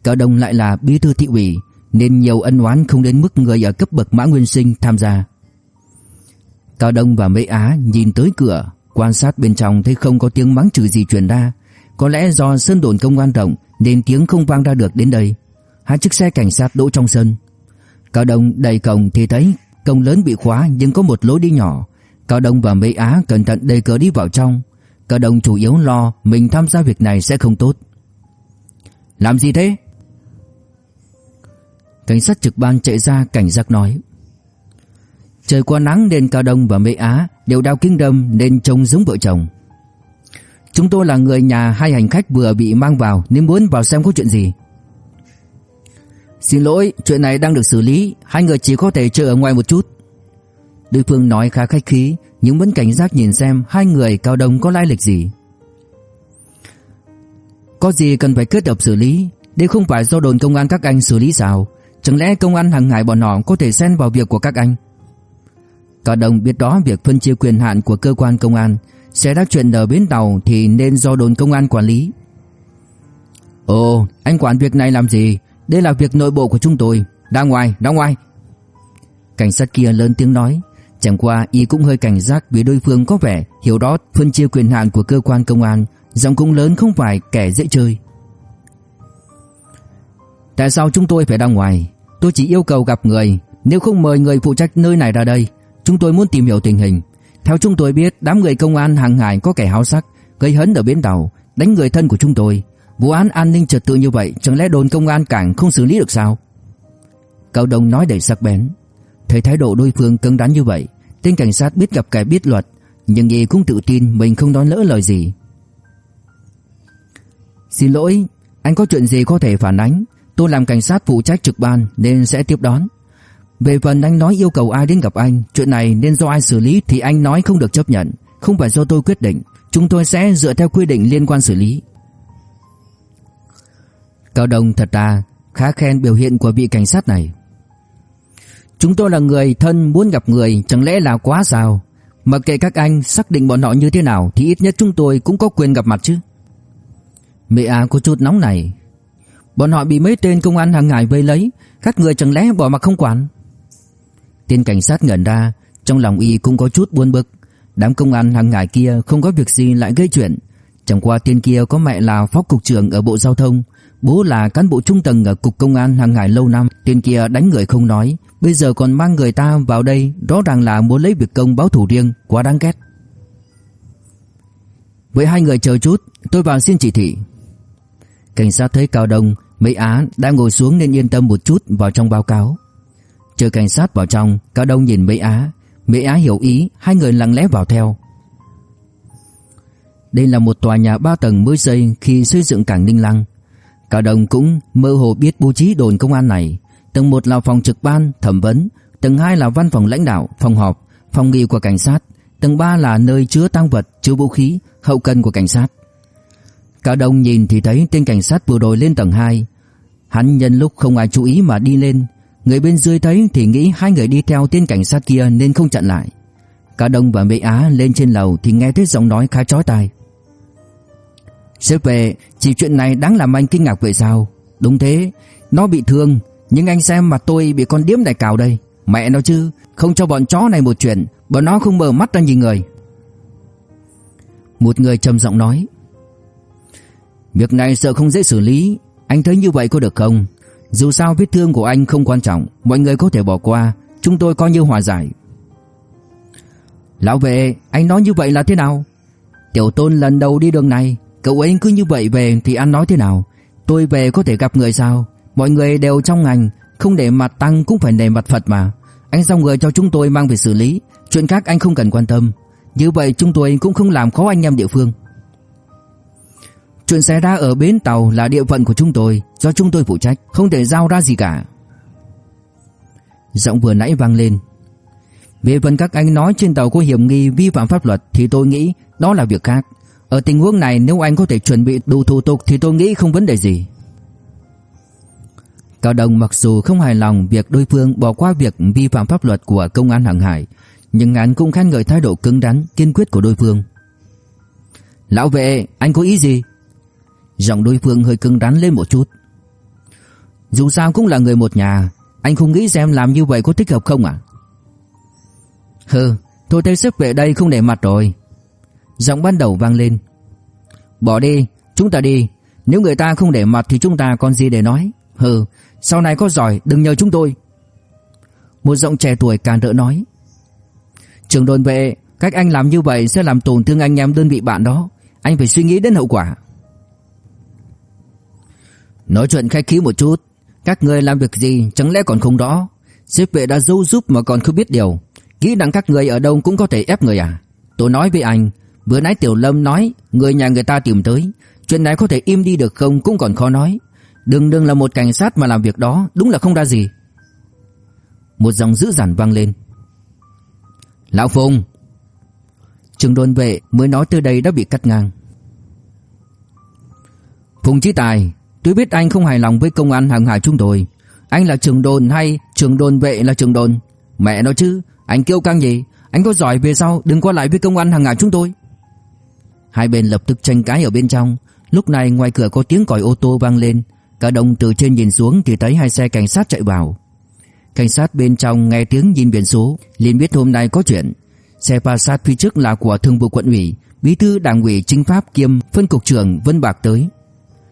[SPEAKER 1] Cao Đông lại là bí thư thị ủy nên nhiều ân oán không đến mức người ở cấp bậc Mã Nguyên Sinh tham gia. Cao Đông và Mễ Á nhìn tới cửa, quan sát bên trong thấy không có tiếng mắng chửi gì truyền ra, có lẽ do sân đồn công an rộng nên tiếng không vang ra được đến đây. Hai chiếc xe cảnh sát đỗ trong sân. Cao Đông đẩy cổng thì thấy cổng lớn bị khóa nhưng có một lối đi nhỏ. Cao Đông và Mễ Á cẩn thận đẩy cửa đi vào trong. Cao Đông chủ yếu lo mình tham gia việc này sẽ không tốt. Làm gì thế? Cảnh sát trực ban chạy ra cảnh giác nói Trời quá nắng nên Cao Đông và Mễ Á đều đau kinh đâm nên trông giống vợ chồng. Chúng tôi là người nhà hai hành khách vừa bị mang vào nên muốn vào xem có chuyện gì. Xin lỗi, chuyện này đang được xử lý, hai người chỉ có thể chờ ở ngoài một chút. Đối phương nói khá khách khí nhưng vẫn cảnh giác nhìn xem hai người Cao Đông có lai lịch gì. Có gì cần phải kết hợp xử lý Đây không phải do đồn công an các anh xử lý sao? Chẳng lẽ công an hàng ngày bọn họ có thể xen vào việc của các anh? Cả đồng biết đó việc phân chia quyền hạn của cơ quan công an Sẽ ra chuyện ở bến tàu thì nên do đồn công an quản lý. Ồ anh quản việc này làm gì? Đây là việc nội bộ của chúng tôi. Ra ngoài, ra ngoài. Cảnh sát kia lớn tiếng nói. Chẳng qua y cũng hơi cảnh giác vì đối phương có vẻ hiểu đó phân chia quyền hạn của cơ quan công an, giọng cũng lớn không phải kẻ dễ chơi. Tại sao chúng tôi phải ra ngoài? Tôi chỉ yêu cầu gặp người, nếu không mời người phụ trách nơi này ra đây, chúng tôi muốn tìm hiểu tình hình. Theo chúng tôi biết, đám người công an hàng hải có kẻ háo sắc, gây hấn ở bến tàu, đánh người thân của chúng tôi. Vụ án an ninh trật tự như vậy, chẳng lẽ đồn công an cảng không xử lý được sao? Cao Đông nói đầy sắc bén. Thấy thái độ đối phương cứng rắn như vậy, tên cảnh sát biết gặp kẻ biết luật, nhưng y cũng tự tin mình không nói lỡ lời gì. Xin lỗi, anh có chuyện gì có thể phản ánh, tôi làm cảnh sát phụ trách trực ban nên sẽ tiếp đón. Về phần anh nói yêu cầu ai đến gặp anh, chuyện này nên do ai xử lý thì anh nói không được chấp nhận, không phải do tôi quyết định, chúng tôi sẽ dựa theo quy định liên quan xử lý. Cao Đông thật ra khá khen biểu hiện của vị cảnh sát này. Chúng tôi là người thân muốn gặp người Chẳng lẽ là quá sao Mặc kệ các anh xác định bọn họ như thế nào Thì ít nhất chúng tôi cũng có quyền gặp mặt chứ Mẹ à có chút nóng này Bọn họ bị mấy tên công an hàng ngày vây lấy, Các người chẳng lẽ bỏ mặc không quản? Tên cảnh sát ngẩn ra, Trong lòng y cũng có chút buồn bực. Đám công an hàng ngày kia không có việc gì lại gây chuyện. Chẳng qua tên kia có mẹ là phó cục trưởng ở Bộ Giao thông, Bố là cán bộ trung tầng ở cục công an hàng ngày lâu năm. Tên kia đánh người không nói, Bây giờ còn mang người ta vào đây, Rõ ràng là muốn lấy việc công báo thủ riêng, Quá đáng ghét. Với hai người chờ chút, Tôi vào xin chỉ thị. Cảnh sát thấy Cao Đông Mỹ Á đang ngồi xuống nên yên tâm một chút Vào trong báo cáo. Chờ cảnh sát vào trong Cao Đông nhìn Mỹ Á. Mỹ Á hiểu ý Hai người lặng lẽ vào theo. Đây là một tòa nhà ba tầng mới xây Khi xây dựng cảng Ninh Lăng. Cao Đông cũng mơ hồ biết bố trí đồn công an này. Tầng 1 là phòng trực ban, thẩm vấn, tầng 2 là văn phòng lãnh đạo, phòng họp, phòng nghỉ của cảnh sát, tầng 3 là nơi chứa tăng vật, chứa vũ khí, hậu cần của cảnh sát. Cao Đông nhìn thì thấy tên cảnh sát vừa rồi lên tầng 2. Hắn nhân lúc không ai chú ý mà đi lên, người bên dưới thấy thì nghĩ hai người đi theo tên cảnh sát kia nên không chặn lại. Cả Đông và Mỹ Á lên trên lầu thì nghe thấy giọng nói khá chói tai. Sếp về, chỉ chuyện này đáng làm anh kinh ngạc vậy sao? Đúng thế, nó bị thương, nhưng anh xem mặt tôi bị con điếm này cào đây Mẹ nó chứ Không cho bọn chó này một chuyện Bọn nó không mở mắt ra nhìn người Một người trầm giọng nói Việc này sợ không dễ xử lý anh thấy như vậy có được không? Dù sao vết thương của anh không quan trọng, Mọi người có thể bỏ qua, Chúng tôi coi như hòa giải. Lão vệ, Anh nói như vậy là thế nào? Tiểu tôn lần đầu đi đường này, Cậu ấy cứ như vậy về thì anh nói thế nào? Tôi về có thể gặp người sao? Mọi người đều trong ngành, Không để mặt tăng cũng phải để mặt Phật mà. Anh giao người cho chúng tôi mang về xử lý, Chuyện khác anh không cần quan tâm. Như vậy chúng tôi cũng không làm khó anh em địa phương. Chuyện xảy ra ở bến tàu là địa phận của chúng tôi Do chúng tôi phụ trách Không thể giao ra gì cả Giọng vừa nãy vang lên Về phần các anh nói trên tàu có hiểm nghi vi phạm pháp luật Thì tôi nghĩ đó là việc khác Ở tình huống này nếu anh có thể chuẩn bị đủ thủ tục Thì tôi nghĩ không vấn đề gì Cao đồng mặc dù không hài lòng việc đối phương bỏ qua việc vi phạm pháp luật của công an hàng hải, nhưng anh cũng khen ngợi thái độ cứng rắn, kiên quyết của đối phương. Lão vệ, anh có ý gì? Giọng đối phương hơi cứng rắn lên một chút. Dù sao cũng là người một nhà, anh không nghĩ xem làm như vậy có thích hợp không à? Hừ, tôi thấy sức vệ đây không để mặt rồi. Giọng ban đầu vang lên. Bỏ đi, chúng ta đi. Nếu người ta không để mặt thì chúng ta còn gì để nói. Hừ, sau này có giỏi đừng nhờ chúng tôi Một giọng trẻ tuổi càng rỡ nói Trường đồn vệ Cách anh làm như vậy sẽ làm tổn thương anh em đơn vị bạn đó Anh phải suy nghĩ đến hậu quả Nói chuyện khách khí một chút. Các người làm việc gì chẳng lẽ còn không đó? Xếp vệ đã dâu giúp mà còn không biết điều. Kỹ năng các người ở đâu cũng có thể ép người à? Tôi nói với anh, Vừa nãy Tiểu Lâm nói, Người nhà người ta tìm tới. Chuyện này có thể im đi được không cũng còn khó nói. Đừng đừng là một cảnh sát mà làm việc đó, Đúng là không ra gì. Một dòng dữ dằn vang lên. Lão Phùng! Trường đồn vệ mới nói từ đây đã bị cắt ngang. Phùng Chí Tài Tôi biết anh không hài lòng với công an hàng hải chúng tôi. Anh là trường đồn hay trường đồn vệ là trường đồn? Mẹ nói chứ, Anh kêu căng gì? Anh có giỏi về sau đừng qua lại với công an hàng hải chúng tôi? Hai bên lập tức tranh cãi ở bên trong. Lúc này ngoài cửa có tiếng còi ô tô vang lên. Cả đồng từ trên nhìn xuống thì thấy hai xe cảnh sát chạy vào. Cảnh sát bên trong nghe tiếng nhìn biển số, liền biết hôm nay có chuyện. Xe Passat phía trước là của thường vụ quận ủy, Bí thư đảng ủy chính pháp kiêm phân cục trưởng Vân Bạc tới.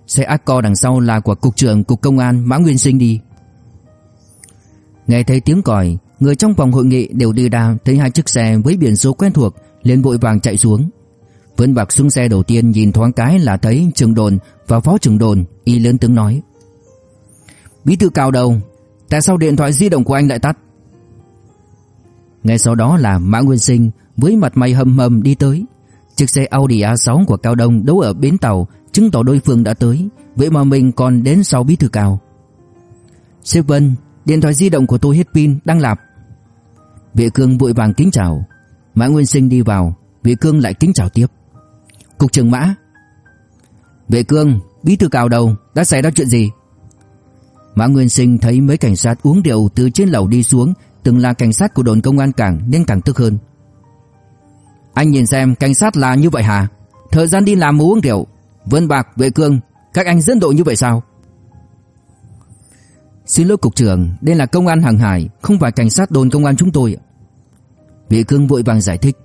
[SPEAKER 1] Xe Accord đằng sau là của cục trưởng cục công an Mã Nguyên Sinh đi. Nghe thấy tiếng còi, Người trong phòng hội nghị đều đi ra Thấy hai chiếc xe với biển số quen thuộc, liền vội vàng chạy xuống. Vân Bạc xuống xe đầu tiên nhìn thoáng cái là thấy trường đồn và phó trưởng đồn, Y lớn tiếng nói. Bí thư cao đầu, Tại sao điện thoại di động của anh lại tắt? Ngay sau đó là Mã Nguyên Sinh Với mặt mày hầm hầm đi tới. Chiếc xe Audi A6 của Cao Đông đấu ở bến tàu Chứng tỏ đối phương đã tới. Vậy mà mình còn đến sau bí thư cao. Sếp Vân Điện thoại di động của tôi hết pin, đang lạp. Vệ cương vội vàng kính chào. Mã Nguyên Sinh đi vào, Vệ cương lại kính chào tiếp. Cục trưởng Mã. Vệ cương, Bí thư cao đầu Đã xảy ra chuyện gì? Mã Nguyên Sinh thấy mấy cảnh sát uống rượu từ trên lầu đi xuống, Từng là cảnh sát của đồn công an cảng Nên càng tức hơn. Anh nhìn xem, cảnh sát là như vậy hả? Thời gian đi làm mà uống rượu Vân Bạc, Vệ Cương Các anh dẫn độ như vậy sao Xin lỗi cục trưởng Đây là công an hàng hải Không phải cảnh sát đồn công an chúng tôi Vệ Cương vội vàng giải thích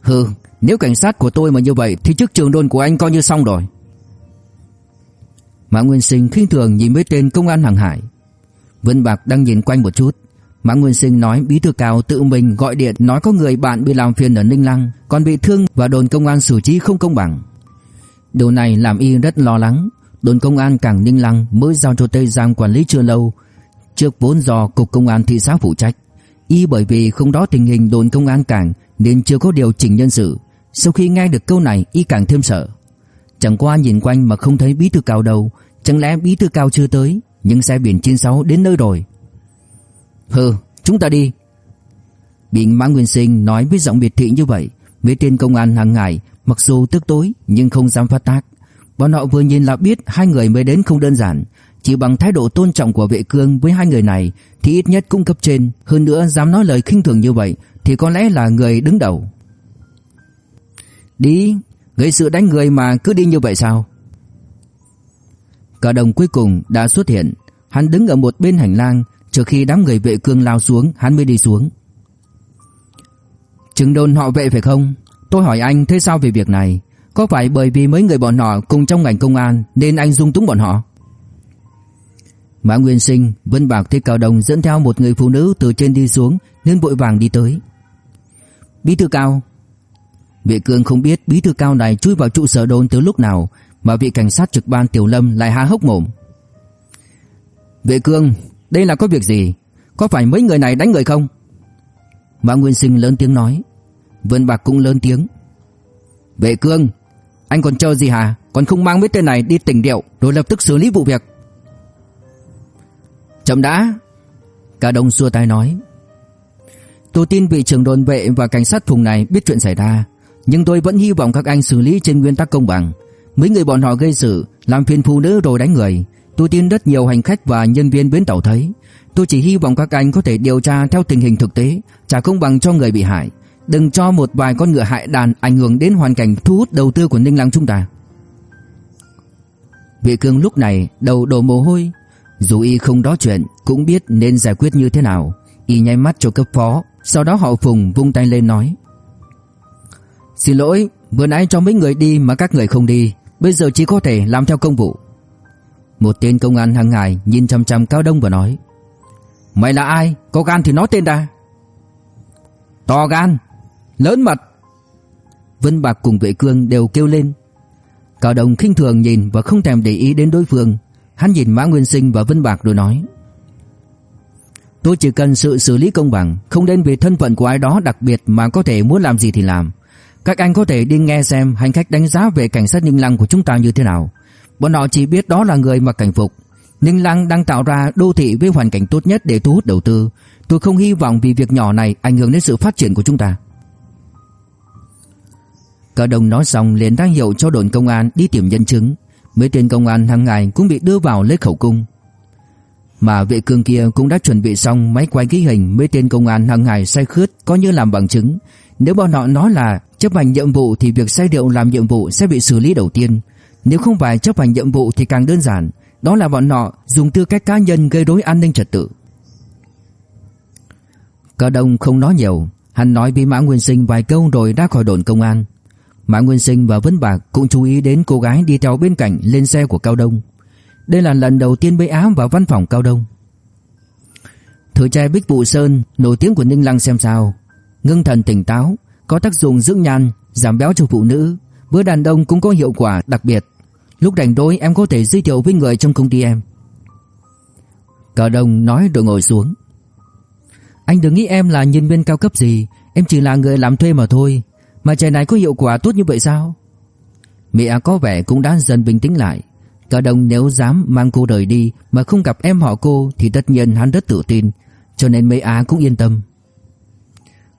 [SPEAKER 1] Hừ Nếu cảnh sát của tôi mà như vậy Thì chức trưởng đồn của anh coi như xong rồi Mã Nguyên Sinh khinh thường nhìn mấy tên công an hàng hải. Vân Bạc đang nhìn quanh một chút. Mã Nguyên Sinh nói bí thư cao tự mình gọi điện nói có người bạn bị làm phiền ở Ninh Lăng, còn bị thương và đồn công an xử trí không công bằng. Điều này làm y rất lo lắng. Đồn công an cảng Ninh Lăng mới giao cho Tây Giang quản lý chưa lâu, trước vốn do cục công an thị xã phụ trách. Y bởi vì không đó tình hình đồn công an cảng nên chưa có điều chỉnh nhân sự. Sau khi nghe được câu này, y càng thêm sợ. Chẳng qua nhìn quanh mà không thấy bí thư cao đâu Chẳng lẽ bí thư cao chưa tới Nhưng xe biển 96 đến nơi rồi Hừ chúng ta đi Bị Mã Nguyên Sinh nói với giọng biệt thị như vậy Mấy tên công an hàng ngày Mặc dù tức tối, nhưng không dám phát tác. Bọn họ vừa nhìn là biết hai người mới đến không đơn giản. Chỉ bằng thái độ tôn trọng của vệ cương với hai người này, Thì ít nhất cũng cấp trên. Hơn nữa, dám nói lời khinh thường như vậy, Thì có lẽ là người đứng đầu. Đi, Gây sự đánh người mà cứ đi như vậy sao? Cả đồng cuối cùng đã xuất hiện. Hắn đứng ở một bên hành lang Trước khi đám người vệ cương lao xuống, Hắn mới đi xuống. Trừng đồn họ vệ phải không? Tôi hỏi anh thế sao về việc này Có phải bởi vì mấy người bọn họ cùng trong ngành công an Nên anh dung túng bọn họ Mã Nguyên Sinh Vân Bạc thấy Cao Đồng dẫn theo một người phụ nữ Từ trên đi xuống Nên vội vàng đi tới Bí thư Cao Vệ cương không biết bí thư cao này chui vào trụ sở đồn từ lúc nào mà vị cảnh sát trực ban Tiểu Lâm lại há hốc mồm. Vệ cương, đây là có việc gì? Có phải mấy người này đánh người không? Mã Nguyên Sinh lớn tiếng nói. Vân Bạc cũng lớn tiếng. Vệ cương, anh còn chờ gì hả? Còn không mang mấy tên này đi tỉnh điệu rồi lập tức xử lý vụ việc. Chậm đã. Cả đông xua tay nói. Tôi tin vị trưởng đồn vệ và cảnh sát thùng này biết chuyện xảy ra nhưng tôi vẫn hy vọng các anh xử lý trên nguyên tắc công bằng Mấy người bọn họ gây sự Làm phiền phụ nữ rồi đánh người Tôi tin rất nhiều hành khách và nhân viên bến tàu thấy Tôi chỉ hy vọng các anh có thể điều tra theo tình hình thực tế Trả công bằng cho người bị hại Đừng cho một vài con ngựa hại đàn Ảnh hưởng đến hoàn cảnh thu hút đầu tư của Ninh Lăng chúng ta. Vị cương lúc này đầu đổ mồ hôi. Dù y không đó chuyện Cũng biết nên giải quyết như thế nào. Y nháy mắt cho cấp phó Sau đó họ phùng vung tay lên nói. Xin lỗi, vừa nãy cho mấy người đi mà các người không đi, bây giờ chỉ có thể làm theo công vụ. Một tên công an hàng ngày nhìn chăm chăm Cao Đông và nói: "Mày là ai? Có gan thì nói tên ra." "To gan, lớn mật." Vân Bạc cùng Vệ Cương đều kêu lên. Cao đồng khinh thường nhìn và không thèm để ý đến đối phương, Hắn nhìn Mã Nguyên Sinh và Vân Bạc rồi nói Tôi chỉ cần sự xử lý công bằng Không nên vì thân phận của ai đó đặc biệt Mà có thể muốn làm gì thì làm. Các anh có thể đi nghe xem hành khách đánh giá về cảnh sát Ninh Lăng của chúng ta như thế nào. Bọn họ chỉ biết đó là người mà cảnh phục. Ninh Lăng đang tạo ra đô thị với hoàn cảnh tốt nhất để thu hút đầu tư. Tôi không hy vọng vì việc nhỏ này ảnh hưởng đến sự phát triển của chúng ta. Cả đồng nói xong liền ra hiệu cho đồn công an đi tìm nhân chứng. Mấy tên công an hàng ngày cũng bị đưa vào lấy khẩu cung. Mà vệ cương kia cũng đã chuẩn bị xong máy quay ghi hình mấy tên công an hàng ngày say khướt có như làm bằng chứng. Nếu bọn họ nói là chấp hành nhiệm vụ thì việc say rượu làm nhiệm vụ sẽ bị xử lý đầu tiên. Nếu không phải chấp hành nhiệm vụ thì càng đơn giản. Đó là bọn họ dùng tư cách cá nhân gây rối an ninh trật tự. Cả đông không nói nhiều. Hắn nói với Mã Nguyên Sinh vài câu rồi ra khỏi đồn công an. Mã Nguyên Sinh và Vân Bạc cũng chú ý đến cô gái đi theo bên cạnh lên xe của Cao Đông. Đây là lần đầu tiên Bế áo vào văn phòng Cao Đông. Thử trai Bích Vụ Sơn nổi tiếng của Ninh Lăng xem sao. Ngưng thần tỉnh táo, có tác dụng dưỡng nhan, giảm béo cho phụ nữ. Bữa đàn ông cũng có hiệu quả đặc biệt. Lúc rảnh rỗi em có thể giới thiệu với người trong công ty em. Cao Đông nói rồi ngồi xuống. Anh đừng nghĩ em là nhân viên cao cấp gì, em chỉ là người làm thuê mà thôi. Mà trẻ này có hiệu quả tốt như vậy sao? Mỹ Á có vẻ cũng đã dần bình tĩnh lại. Cả đồng nếu dám mang cô rời đi Mà không gặp em họ cô Thì tất nhiên hắn rất tự tin, Cho nên Mỹ Á cũng yên tâm.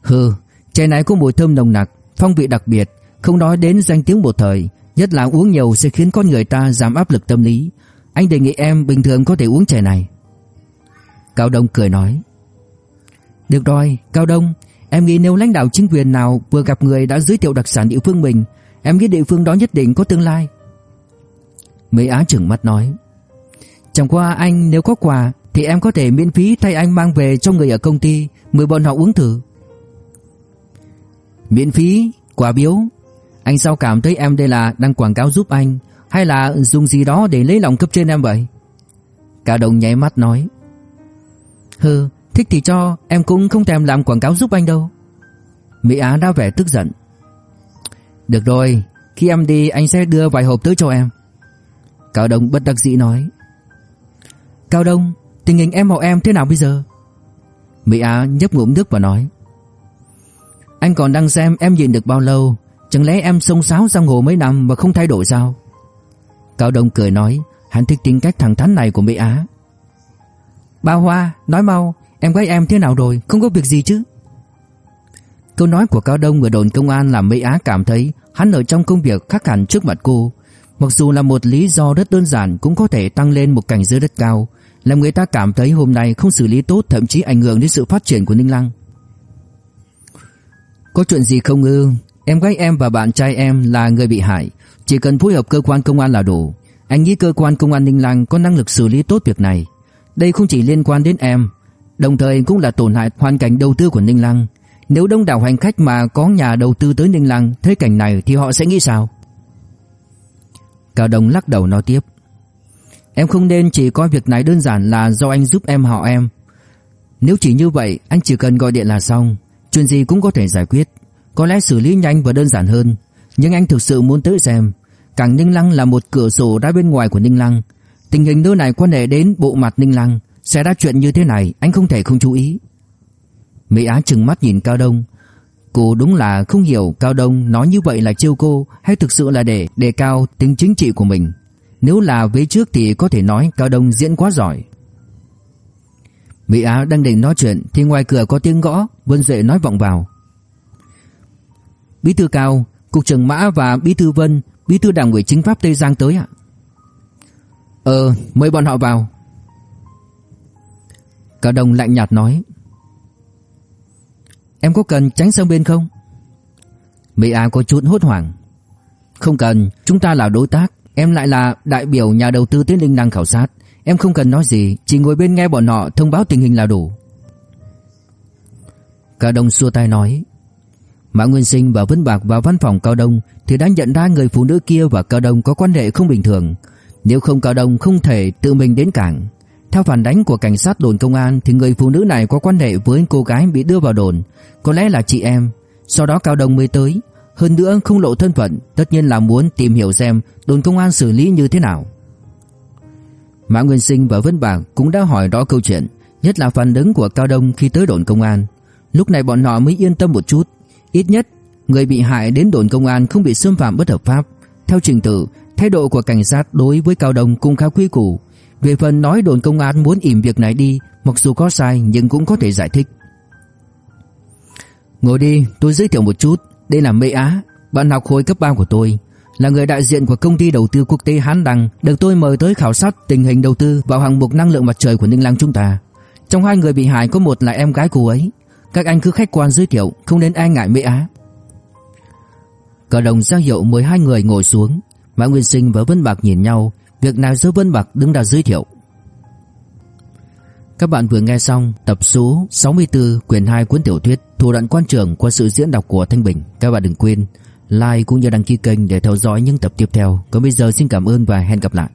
[SPEAKER 1] Hừ Chai này có mùi thơm nồng nặc, Phong vị đặc biệt, Không nói đến danh tiếng một thời, Nhất là uống nhiều sẽ khiến con người ta giảm áp lực tâm lý. Anh đề nghị em bình thường có thể uống chai này. Cao Đông cười nói, Được rồi, Cao Đông Em nghĩ nếu lãnh đạo chính quyền nào vừa gặp người đã giới thiệu đặc sản địa phương mình, em nghĩ địa phương đó nhất định có tương lai. Mấy Á trưởng mắt nói, chẳng qua anh nếu có quà thì em có thể miễn phí thay anh mang về cho người ở công ty, mời bọn họ uống thử. Miễn phí, quà biếu, anh sao cảm thấy em đây là đang quảng cáo giúp anh hay là dùng gì đó để lấy lòng cấp trên em vậy? Cả đồng nháy mắt nói, hừ, Thích thì cho, Em cũng không thèm làm quảng cáo giúp anh đâu. Mỹ Á đã vẻ tức giận. Được rồi, Khi em đi, anh sẽ đưa vài hộp tới cho em. Cao Đông bất đắc dĩ nói. Cao Đông, Tình hình em họ em thế nào bây giờ? Mỹ Á nhấp ngụm nước và nói. Anh còn đang xem em nhìn được bao lâu? Chẳng lẽ em sông sáo giang hồ mấy năm Mà không thay đổi sao? Cao Đông cười nói. Hắn thích tính cách thẳng thắn này của Mỹ Á. Ba Hoa, nói mau. Em gái em thế nào rồi? Không có việc gì chứ? Câu nói của Cao Đông ở đồn công an làm Mỹ Á cảm thấy Hắn ở trong công việc khác hẳn trước mặt cô. Mặc dù là một lý do rất đơn giản, Cũng có thể tăng lên một cảnh giới rất cao. Làm người ta cảm thấy hôm nay không xử lý tốt, Thậm chí ảnh hưởng đến sự phát triển của Ninh Lăng. Có chuyện gì không ư? Em gái em và bạn trai em là người bị hại. Chỉ cần phối hợp cơ quan công an là đủ. Anh nghĩ cơ quan công an Ninh Lăng có năng lực xử lý tốt việc này. Đây không chỉ liên quan đến em Đồng thời cũng là tổn hại hoàn cảnh đầu tư của Ninh Lăng. Nếu đông đảo hành khách mà có nhà đầu tư tới Ninh Lăng Thấy cảnh này thì họ sẽ nghĩ sao? Cao Đông lắc đầu nói tiếp. Em không nên chỉ coi việc này đơn giản là do anh giúp em họ em. Nếu chỉ như vậy, anh chỉ cần gọi điện là xong. Chuyện gì cũng có thể giải quyết. Có lẽ xử lý nhanh và đơn giản hơn. Nhưng anh thực sự muốn tới xem. Cảng Ninh Lăng là một cửa sổ ra bên ngoài của Ninh Lăng. Tình hình nơi này quan hệ đến bộ mặt Ninh Lăng. Xảy ra chuyện như thế này, anh không thể không chú ý. Mỹ Á trừng mắt nhìn Cao Đông. Cô đúng là không hiểu Cao Đông nói như vậy là chiêu cô Hay thực sự là để đề cao tính chính trị của mình. Nếu là với trước thì có thể nói Cao Đông diễn quá giỏi. Mỹ Á đang định nói chuyện Thì ngoài cửa có tiếng gõ, Vân Duệ nói vọng vào. Bí thư Cao, Cục trưởng Mã và Bí thư Vân, Bí thư đảng ủy chính pháp Tây Giang tới ạ. Ờ mời bọn họ vào. Cao Đông lạnh nhạt nói. Em có cần tránh sang bên không? Mỹ Á có chút hốt hoảng. Không cần, chúng ta là đối tác. Em lại là đại biểu nhà đầu tư tiến linh đang khảo sát. Em không cần nói gì Chỉ ngồi bên nghe bọn họ thông báo tình hình là đủ. Cao Đông xua tay nói. Mã Nguyên Sinh và Vân Bạc vào văn phòng Cao Đông Thì đã nhận ra người phụ nữ kia và Cao Đông có quan hệ không bình thường. Nếu không Cao Đông không thể tự mình đến cảng theo phản đánh của cảnh sát đồn công an thì người phụ nữ này có quan hệ với cô gái bị đưa vào đồn, có lẽ là chị em. Sau đó Cao Đông mới tới, hơn nữa không lộ thân phận, tất nhiên là muốn tìm hiểu xem đồn công an xử lý như thế nào. Mã Nguyên Sinh và Vân Bạc cũng đã hỏi rõ câu chuyện, nhất là phản ứng của Cao Đông khi tới đồn công an. Lúc này bọn họ mới yên tâm một chút, ít nhất người bị hại đến đồn công an không bị xâm phạm bất hợp pháp. Theo trình tự, thái độ của cảnh sát đối với Cao Đông cũng khá quy củ. Về phần nói đồn công an muốn ỉm việc này đi, mặc dù có sai nhưng cũng có thể giải thích. Ngồi đi, tôi giới thiệu một chút, đây là Mê Á, bạn học khối cấp 3 của tôi, là người đại diện của công ty đầu tư quốc tế Hán Đăng, được tôi mời tới khảo sát tình hình đầu tư vào hạng mục năng lượng mặt trời của Ninh Lăng chúng ta. Trong hai người bị hại có một là em gái cô ấy. Các anh cứ khách quan giới thiệu, không nên ai ngại Mê Á. Cả đồng ra hiệu mời hai người ngồi xuống, Mã Nguyên Sinh và Vân Bạc nhìn nhau, việc nào do Vân Bạc đứng ra giới thiệu. Các bạn vừa nghe xong tập số 64 quyển 2 cuốn tiểu thuyết Thủ đoạn quan trường qua sự diễn đọc của Thanh Bình. Các bạn đừng quên like cũng như đăng ký kênh để theo dõi những tập tiếp theo. Còn bây giờ xin cảm ơn và hẹn gặp lại.